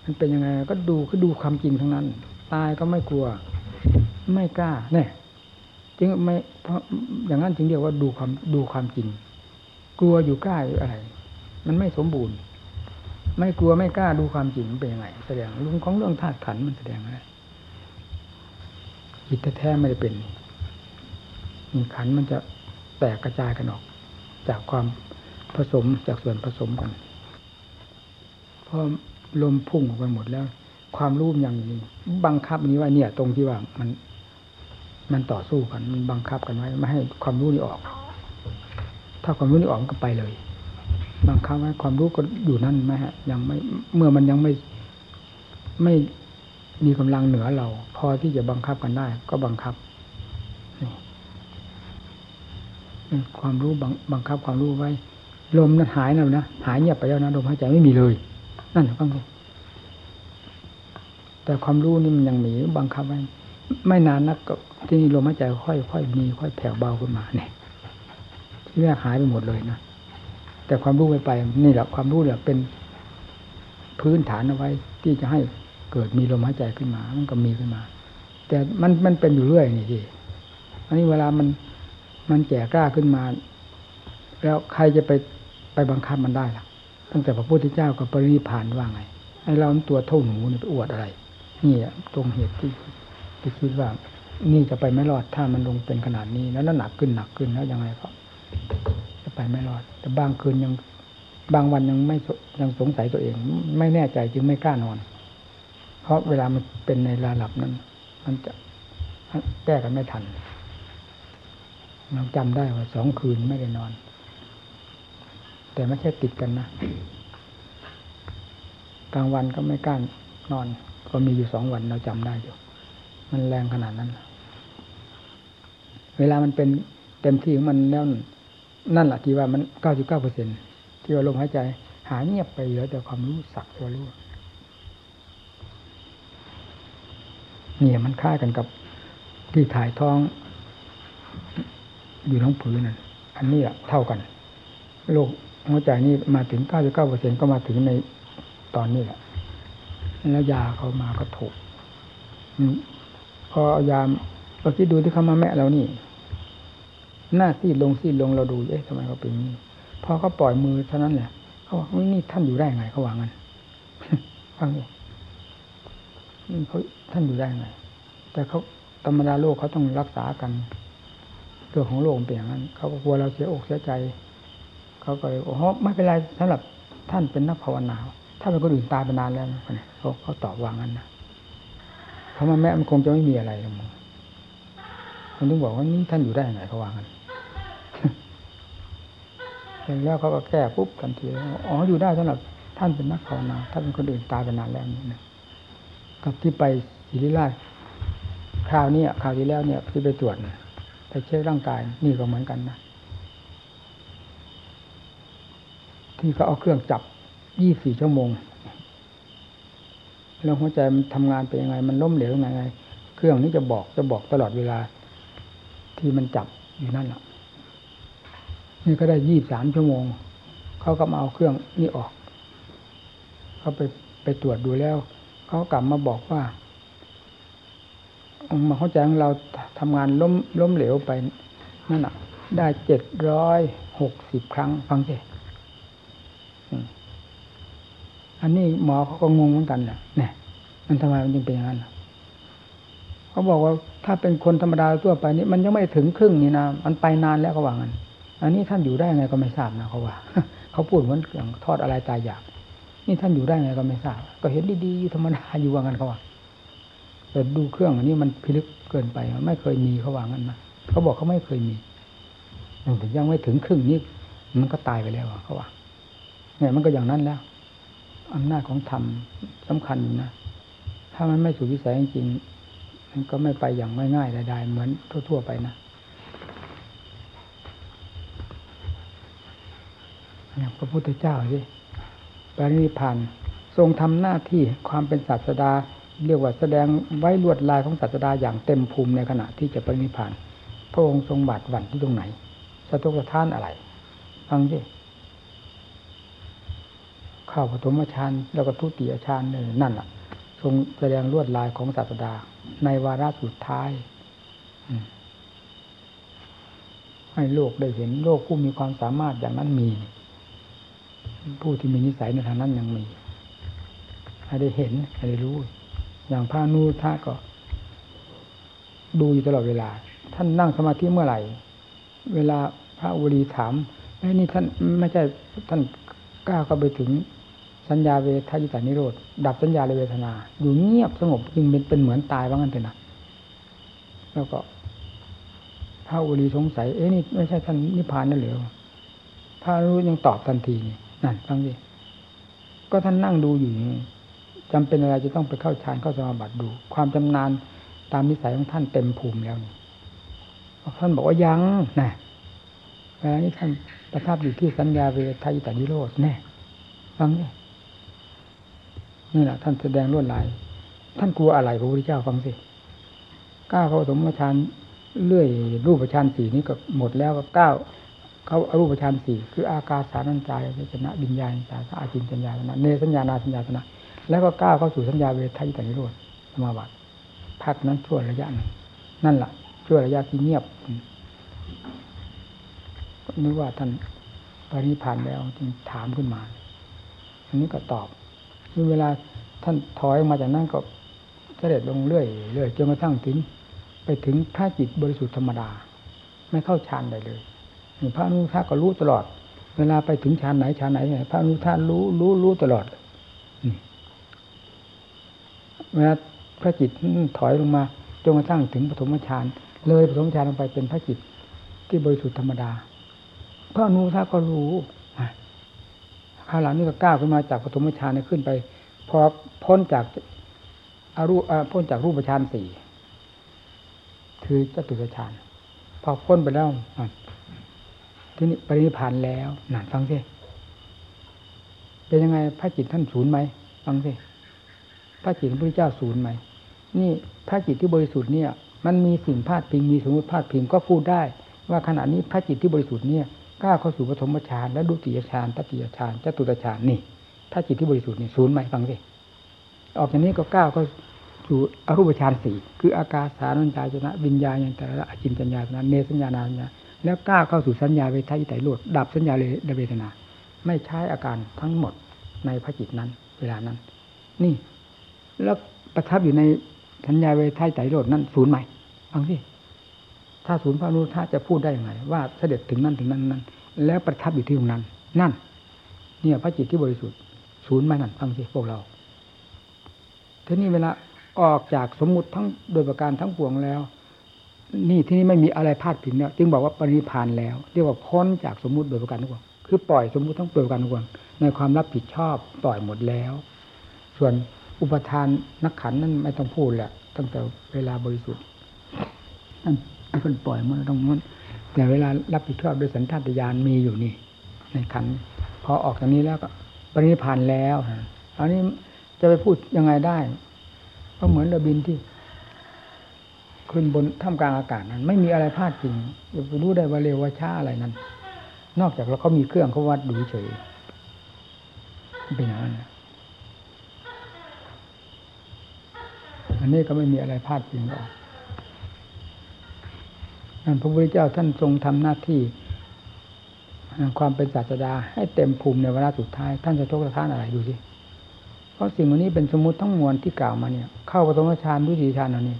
มันเป็นยังไงก็ดูก็ดูความจริงทั้งนั้น ตายก็ไม่กลัว ไม่กล้าเนี่ยจึงไม่เพราะอย่างนั้นจึงเรียกว่าดูความดูความจริง กลัวอยู่กล้าอยู่อะไร มันไม่สมบูรณ์ ไม่กลัวไม่กล้าดูความจริงเป็นยังไงแสดงลุงของเรื่องธาตุขันมันแสดงอะไรจิตแท้ไม่ได้เป็นมีขันมันจะแตกกระจายกันออก จากความผสมจากส่วนผสมกันพอ ลมพุ่งออกไปหมดแล้ว ความรู้อย่างนี้บังคับนี้ว่าเนี่ย ตรงที่ว่ามัน มันต่อสู้กันมันบังคับกันไว้ไม่ให้ความรู้นี้ออก ถ้าความรู้นี้ออกก็ไปเลยบังคับไว้ความรู้ก็อยู่นั่นไหมฮะ ยังไม่เมื่อมันยังไม่ไม่มีกำลังเหนือเรา พอที่จะบังคับกันได้ ก็บังคับความรู้บังบังคับความรู้ไว้ ลมนั้นหายแล้วนะหายเงียบไปแล้วนะลมหายใจไม่มีเลย นั่นฟังดูแต่ความรู้นี่มันยังมีบังคับไว้ ไม่นานนักก็ที่นี่ลมหายใจค่อยค่อยมีค่อยแผ่วเบาขึ้นมาเนี่ยที่แรกหายไปหมดเลยนะแต่ความรู้ไปไป นี่แหละความรู้เนี่ยเป็นพื้นฐานเอาไว้ ที่จะให้เกิดมีลมหายใจขึ้นมา มันก็มีขึ้นมา แต่มันมันเป็นอยู่เรื่อยนี่ทีอันนี้เวลามันมันแก่กล้าขึ้นมา แล้วใครจะไปไปบังคับมันได้ล่ะ ตั้งแต่พระพุทธเจ้ากับปรินิพานว่าไงไอ้เราตัวเท่าหนูเนี่ยไปอวดอะไร นี่ตรงเหตุที่ที่คิดว่า นี่จะไปไม่รอดถ้ามันลงเป็นขนาดนี้ แล้วหนักขึ้นหนักขึ้นแล้วยังไงก็จะไปไม่รอด แต่บางคืนยังบางวันยังไม่ยังสงสัยตัวเอง ไม่แน่ใจจึงไม่กล้านอน เพราะเวลามันเป็นในระดับนั้น มันจะแก้กันไม่ทันเราจำได้ว่าสองคืนไม่ได้นอน แต่ไม่ใช่ติดกันนะกลางวันก็ไม่กล้านอน ก็มีอยู่สองวันเราจำได้อยู่ มันแรงขนาดนั้น เวลามันเป็นเต็มที่ของมันแล้วนั่นแหละที่ว่ามันเก้าสิบเก้าเปอร์เซ็นที่ว่าลมหายใจ หายเงียบไปเหลือแต่ความรู้สักตัวรู้เนี่ยมันค่ากันกับที่ถ่ายท้อง อยู่ท้องผืนนั่นอันนี้อะเท่ากันโรค หัวใจนี่มาถึงเก้าสิบเก้าเปอร์เซ็นก็มาถึงในตอนนี้แหละ แล้วยาเขามาก็ถูกพอเอายามเราคิดดูที่เขามาแม่เรานี่ หน้าซีดลงซีดลงเราดูเอ๊ะทำไมเขาเป็นนี้พอเขาปล่อยมือเท่านั้นแหละเขาบอกนี่ท่านอยู่ได้ไงเขาว่างั้นฟังดิเขาท่านอยู่ได้ไงแต่เขาธรรมดาโลกเขาต้องรักษากันเรื่องของโลกเป็นอย่างนั้นเขาก็กลัวเราเสียอกเสียใจ เขาก็เลยโอ้โหไม่เป็นไรสำหรับท่านเป็นนักภาวนา ถ้าเป็นคนอื่นตายไปนานแล้วนะเขาเขาตอบว่างั้นนะเพราะมันแม่มันคงจะไม่มีอะไรหรอกมึงคนถึงบอกว่านี่ท่านอยู่ได้ยังไงเขาว่างั้นเห็นแล้วเขาก็แก้ปุ๊บทันทีอ๋ออยู่ได้สำหรับท่านเป็นนักภาวนา ถ้าเป็นคนอื่นตายไปนานแล้วนี่นะกับที่ไปศิริราชคราวนี้คราวที่แล้วเนี่ยที่ไปตรวจไปเช็คร่างกายนี่ก็เหมือนกันนะ ที่เขาเอาเครื่องจับยี่สี่ชั่วโมง แล้วหัวใจมันทำงานเป็นยังไง มันล้มเหลวยังไง เครื่องนี้จะบอกจะบอกตลอดเวลา ที่มันจับอยู่นั่นแหละนี่ก็ได้ยี่สามชั่วโมง เขาก็มาเอาเครื่องนี่ออก เขาไปไปตรวจดูแล้ว เขากลับมาบอกว่ามาเข้าใจของเราทำงานล้มล้มเหลวไปนั่นแหะได้เจ็ดร้อยหกสิบครั้งฟังสิ อันนี้หมอเขาก็งงเหมือนกันแหละเนี่ยมันทำไมมันจึงเป็นอย่างนั้นเขาบอกว่าถ้าเป็นคนธรรมดาทั่วไปนี่มันยังไม่ถึงครึ่งนี่นะมันไปนานแล้วเขาว่างั้นอันนี้ท่านอยู่ได้ไงก็ไม่ทราบนะเขาว่าเขาพูดเหมือนอย่างทอดอะไรตายอยาก นี่ท่านอยู่ได้ไงก็ไม่ทราบ ก็เห็นดีๆอยู่ธรรมดาอยู่ว่างั้นเขาว่าแต่ดูเครื่องอันนี้มันพิลึกเกินไปไม่เคยมีเขาว่างั้นนะเขาบอกเขาไม่เคยมียังถึงยังไม่ถึงครึ่งนี้มันก็ตายไปแล้วเขาว่า เนี่ยมันก็อย่างนั้นแล้วอำนาจของธรรมสำคัญนะ ถ้ามันไม่สุดวิสัยจริงๆมันก็ไม่ไปอย่างง่ายๆได้ๆเหมือนทั่ว ๆ ไปนะอย่างพระพุทธเจ้าสิปรินิพานทรงทำหน้าที่ความเป็นศาสดา เรียกว่าแสดงไว้ลวดลายของศาสดาอย่างเต็มภูมิในขณะที่จะปรินิพาน พระองค์ทรงบาดหวั่นที่ตรงไหนสะทกสะท้านอะไร ฟังสิ เข้าปฐมฌานแล้วก็ทุติยฌานเลยนั่นแหละทรงแสดงลวดลายของศาสดา ในวาระสุดท้ายให้โลกได้เห็นโลกผู้มีความสามารถอย่างนั้นมี ผู้ที่มีนิสัยในทางนั้นยังมีให้ได้เห็นให้ได้รู้ อย่างพระนูท่าก็ ดูอยู่ตลอดเวลา ท่านนั่งสมาธิเมื่อไหร่ เวลาพระอุรีถามไอ้นี่ท่านไม่ใช่ท่านกล้าเข้าไปถึง สัญญาเวทายตานิโรธดับสัญญาเวทนา อยู่เงียบสงบจึงเป็นเป็นเหมือนตายว่างั้นเถอะนะแล้วก็พระอุรีสงสัยเอ๊ะนี่ไม่ใช่ท่านนิพพานนั่นหรือพระรู้ยังตอบทันทีนี่นั่นฟังดิก็ท่านนั่งดูอยู่จำเป็นอะไรจะต้องไปเข้าฌานเข้าสมาบัติดู ความจำนานตามนิสัยของท่านเต็มภูมิแล้วนี่ท่านบอกว่ายังนะเวลานี้ท่านประทับอยู่ที่สัญญาเวทายตานิโรธแน่ฟังดิ นี่แหละท่านแสดงลวดลาย ท่านกลัวอะไรพระพุทธเจ้าฟังสิก้าวเข้าสมฌานเลื่อยรูปฌานสี่นี้ก็หมดแล้วก็ก้าวเขาอารูปฌานสี่คืออากาสานัญจายชนะบิญญาณจาอาจินจัญญาณเนสัญญานาสัญญาณแล้วก็ก้าวเข้าสู่สัญญาเวทายตานิโรธสมาบัติพักนั้นชั่วระยะนึงนั่นแหละชั่วระยะที่เงียบนึกว่าท่านปริพันธ์แล้วจึงถามขึ้นมา อันนี้ก็ตอบ เวลาท่านถอยมาจากนั้นก็เสด็จลงเรื่อยเรื่อยจนกระทั่งถึง ไปถึงท่าจิตบริสุทธิ์ธรรมดา ไม่เข้าฌานใดเลยพระอนุทาก็รู้ตลอด เวลาไปถึงฌานไหนฌานไหนพระอนุทารู้รู้รู้ตลอดเวลาพระจิตถอยลงมาจนกระทั่งถึงปฐมฌานเลยปฐมฌานลงไปเป็นพระจิตที่บริสุทธิ์ธรรมดา พระอนุทาก็รู้ ข้าหลังนี่ก็ก้าวขึ้นมาจากปฐมฌานขึ้นไป พอพ้นจากอารูพ้นจากรูปฌานสี่คือจตุตฌานพอพ้นไปแล้วที่นี่ปรินิพานแล้วนั่นฟังสิเป็นยังไงพระจิตท่านศูนย์ไหมฟังสิพระจิตพระพุทธเจ้าศูนย์ไหมนี่พระจิตที่บริสุทธิ์เนี่ย มันมีสิ่งพาดพิงมีสมมติพาดพิงก็พูดได้ ว่าขณะนี้พระจิตที่บริสุทธิ์เนี่ย ก้าวเข้าสู่ปฐมฌานและดุติยฌานตติยฌานจตุตฌานนี่พระจิตที่บริสุทธิ์นี่ศูนย์ไหมฟังสิออกจากนี้ก็ก้าวเข้าสู่อรูปฌานสี่คืออากาสานัญจายนะวิญญาณย่างแต่ละอจินจัญญาณเนสัญญาณาญญาแล้วก้าวเข้าสู่สัญญาเวทายไตโลดดับสัญญาเวทนา ไม่ใช้อาการทั้งหมดในพระจิตนั้น เวลานั้น นี่ แล้วประทับอยู่ในสัญญาเวทายไตโลดนั้นศูนย์ไหมฟังสิ ถ้าศูนย์พระนุท่าจะพูดได้ยังไงว่าเสด็จถึงนั้นถึงนั้นนั้น แล้วประทับอยู่ที่ตรงนั้น นั่น เนี่ยพระจิตที่บริสุทธิ์ศูนย์ไหมนั่นฟังสิพวกเราทีนี้เวลาออกจากสมมุติทั้งโดยประการทั้งปวงแล้ว นี่ที่นี่ไม่มีอะไรพลาดผิดเนี่ยจึงบอกว่าปรินิพานแล้ว เรียกว่าพ้นจากสมมุติโดยประการทั้งปวงคือปล่อยสมมุติทั้งโดยประการทั้งปวงในความรับผิดชอบปล่อยหมดแล้ว ส่วนอุปทานนักขันนั้นไม่ต้องพูดแหละตั้งแต่เวลาบริสุทธิ์นั่น เป็นปล่อยมันต้องมันแต่เวลารับผิดชอบด้วยสัญชาตญาณมีอยู่นี่ ในขันพอออกจากนี้แล้วก็ปรินิพานแล้วอันนี้จะไปพูดยังไงได้ ก็เหมือนเรือบินที่ขึ้นบนท่ามกลางอากาศนั้น ไม่มีอะไรพลาดจริงจะรู้ได้ว่าเร็วว่าช้าอะไรนั้น นอกจากเราเขามีเครื่องเขาวัดดูเฉยเป็นอย่างนั้นอันนี้ก็ไม่มีอะไรพลาดจริงหรอก นั่นพระพุทธเจ้าท่านทรงทำหน้าที่ความเป็นศาสดาให้เต็มภูมิในเวลาสุดท้าย ท่านจะทกท่านอะไรดูสิเพราะสิ่งเหล่านี้เป็นสมมติทั้งมวลที่กล่าวมาเนี่ย เข้าปฐมฌานดุติฌานเหล่านี้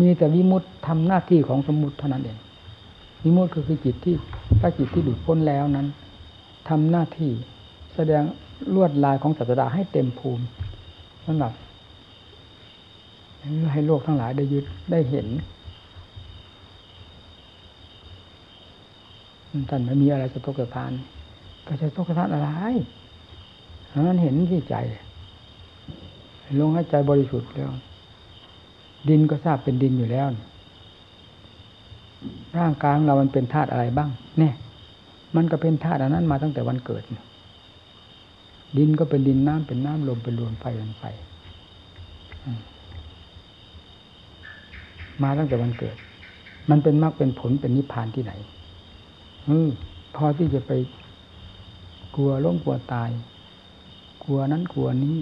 มีแต่วิมุตทำหน้าที่ของสมมติเท่านั้นเองวิมุตก็คือจิตที่ถ้าจิตที่หลุดพ้นแล้วนั้นทำหน้าที่แสดงลวดลายของศาสดาให้เต็มภูมิสำหรับให้โลกทั้งหลายได้ยึดได้เห็น ท่านไม่มีอะไรจะตกกระทานก็จะสตกกระทานอะไรนั้นเห็นที่ใจ ลงให้ใจบริสุทธิ์แล้ว ดินก็ทราบเป็นดินอยู่แล้ว ร่างกายของเรามันเป็นธาตุอะไรบ้าง เนี่ย มันก็เป็นธาตุอันนั้นมาตั้งแต่วันเกิด ดินก็เป็นดินน้ำเป็นน้ำลมเป็นลมไฟเป็นไฟ มาตั้งแต่วันเกิด มันเป็นมรรคเป็นผลเป็นนิพพานที่ไหน พอที่จะไปกลัวล้มกลัวตาย กลัวนั้นกลัวนี้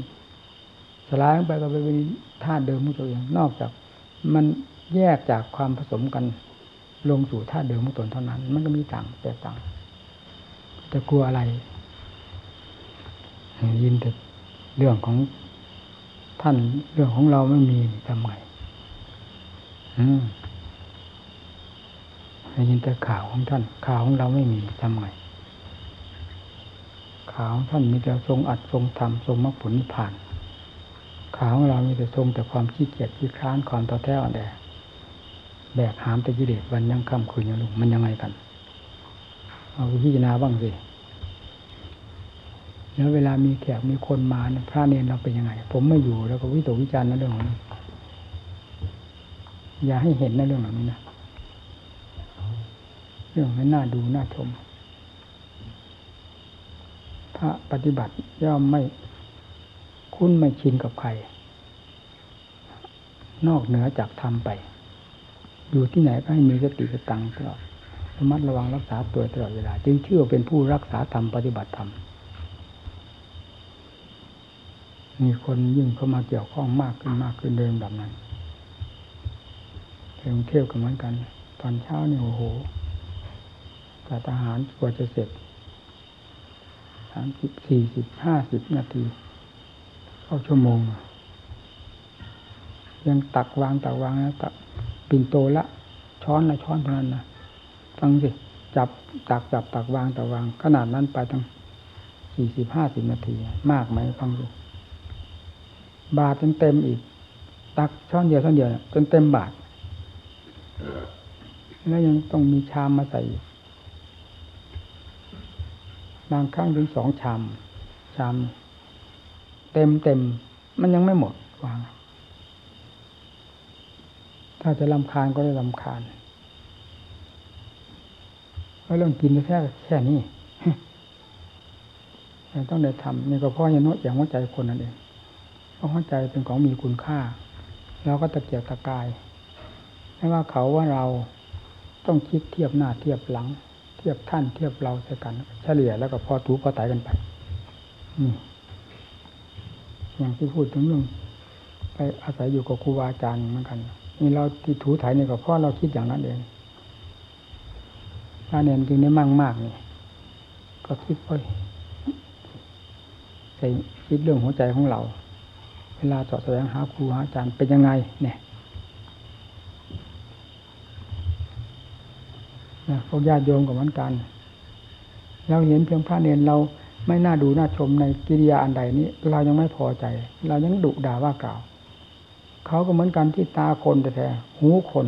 สลายไปก็ไปเป็นธาตุเดิมของตัวเองนอกจาก มันแยกจากความผสมกันลงสู่ธาตุเดิมของตนเท่านั้น มันก็มีต่างแตกต่างจะกลัวอะไรยินแต่เรื่องของท่านเรื่องของเราไม่มีทำไงอืม ยินแต่ข่าวของท่าน ข่าวของเราไม่มีทำไงข่าวของท่านมีแต่ทรงอัดทรงทำทรงมรรคผลนิพพานข่าวของเรามีแต่ทรงแต่ความขี้เกียจขี้คร้านความท้อแท้อ่อนแอแบกหามแต่กิเลสวันยังค่ำคืนยังลุงมันยังไงกันเอาพิจารณาบ้างสิแล้วเวลามีแขกมีคนมาเนี่ยพระเนรเราเป็นยังไง ผมไม่อยู่แล้วก็วิตกวิจารณ์ในเรื่องของนี้อย่าให้เห็นในเรื่องเหล่านี้นะ รื่องนั้น่าดูน่าชม พระปฏิบัติย่อมไม่คุ้นไม่ชินกับใคร นอกเหนือจากธรรมไป อยู่ที่ไหนก็ให้มีสติสตังตลอดระมัดระวังรักษาตัวตลอดเวลา จึงเชื่อเป็นผู้รักษาธรรมปฏิบัติธรรมมีคนยิ่งเข้ามาเกี่ยวข้องมากขึ้นมากขึ้นเดิมแบบนั้นเที่ยวกันเหมือนกัน ตอนเช้านี่โอ้โห กาทหารกว่าจะเสร็จสามสิบสี่สิบห้าสิบนาทีเข้าชั่วโมง ยังตักวางตักวางนะตักปิ่นโตละ ช้อนละช้อนเท่านั้นนะฟังสิจับตักจับตักวางตักวาง ขนาดนั้นไปตั้งสี่สิบห้าสิบนาที มากไหมฟังดูบาทจนเต็มอีก ตักช้อนเดียวช้อนเดียวจนเต็มบาทแล้วยังต้องมีชามมาใส่ บางครั้งถึงสองชามชามเต็มเต็มมันยังไม่หมดวาง ถ้าจะลำคาญก็ได้ลำคาญเพราะเรื่องกินแค่แค่นี้ต่ต้องได้ทำนี่ก็เพราะยนโนอย่างหัวใจคนนั่นเองเพราะหัวใจเป็นของมีคุณค่าเราก็ตะเกียกตะกาย ไม่ว่าเขาว่าเราต้องคิดเทียบหน้าเทียบหลัง ทียบท่านเทียบเราใส่กัน เฉลี่ยแล้วก็พอถูพอตายกันไปนี่อย่างที่พูดถึงเรื่องไปอาศัยอยู่กับครูบาอาจารย์เหมือนกันนี่เราที่ถูถ่ายนี่ก็เพราะเราคิดอย่างนั้นเองถ้าเนนจึงได้มั่งมากนี่ก็คิดไปใส่คิดเรื่องหัวใจของเรา เวลาเสาะแสวงหาครูหาอาจารย์เป็นยังไง เนี่ยนะ พวกญาติโยมกับเหมือนกัน เราเห็นเพียงพระเนรเราไม่น่าดูน่าชมในกิริยาอันใดนี้ เรายังไม่พอใจ เรายังดุด่าว่ากล่าว เขาก็เหมือนกันที่ตาคนแท้หูคน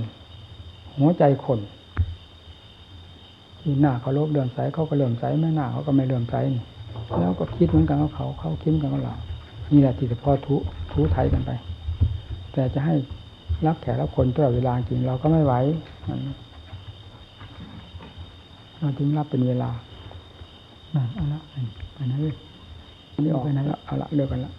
หัวใจคนที่หน้าเขาลบเลื่อมใสเขาก็เลื่อมใสไม่หน้าเขาก็ไม่เลื่อมใสนี่แล้วก็คิดเหมือนกันกับเขาเขาคิดเหมือนกันกับเรานี่แหละที่จะพอทุทุไทยกันไป แต่จะให้รับแขกรับคนตลอดเวลาจริงเราก็ไม่ไหว เราจึงรับเป็นเวลานั่นเอาละไปไหนเลยนี่ออกไปไหนละเอาละเลิกกันละ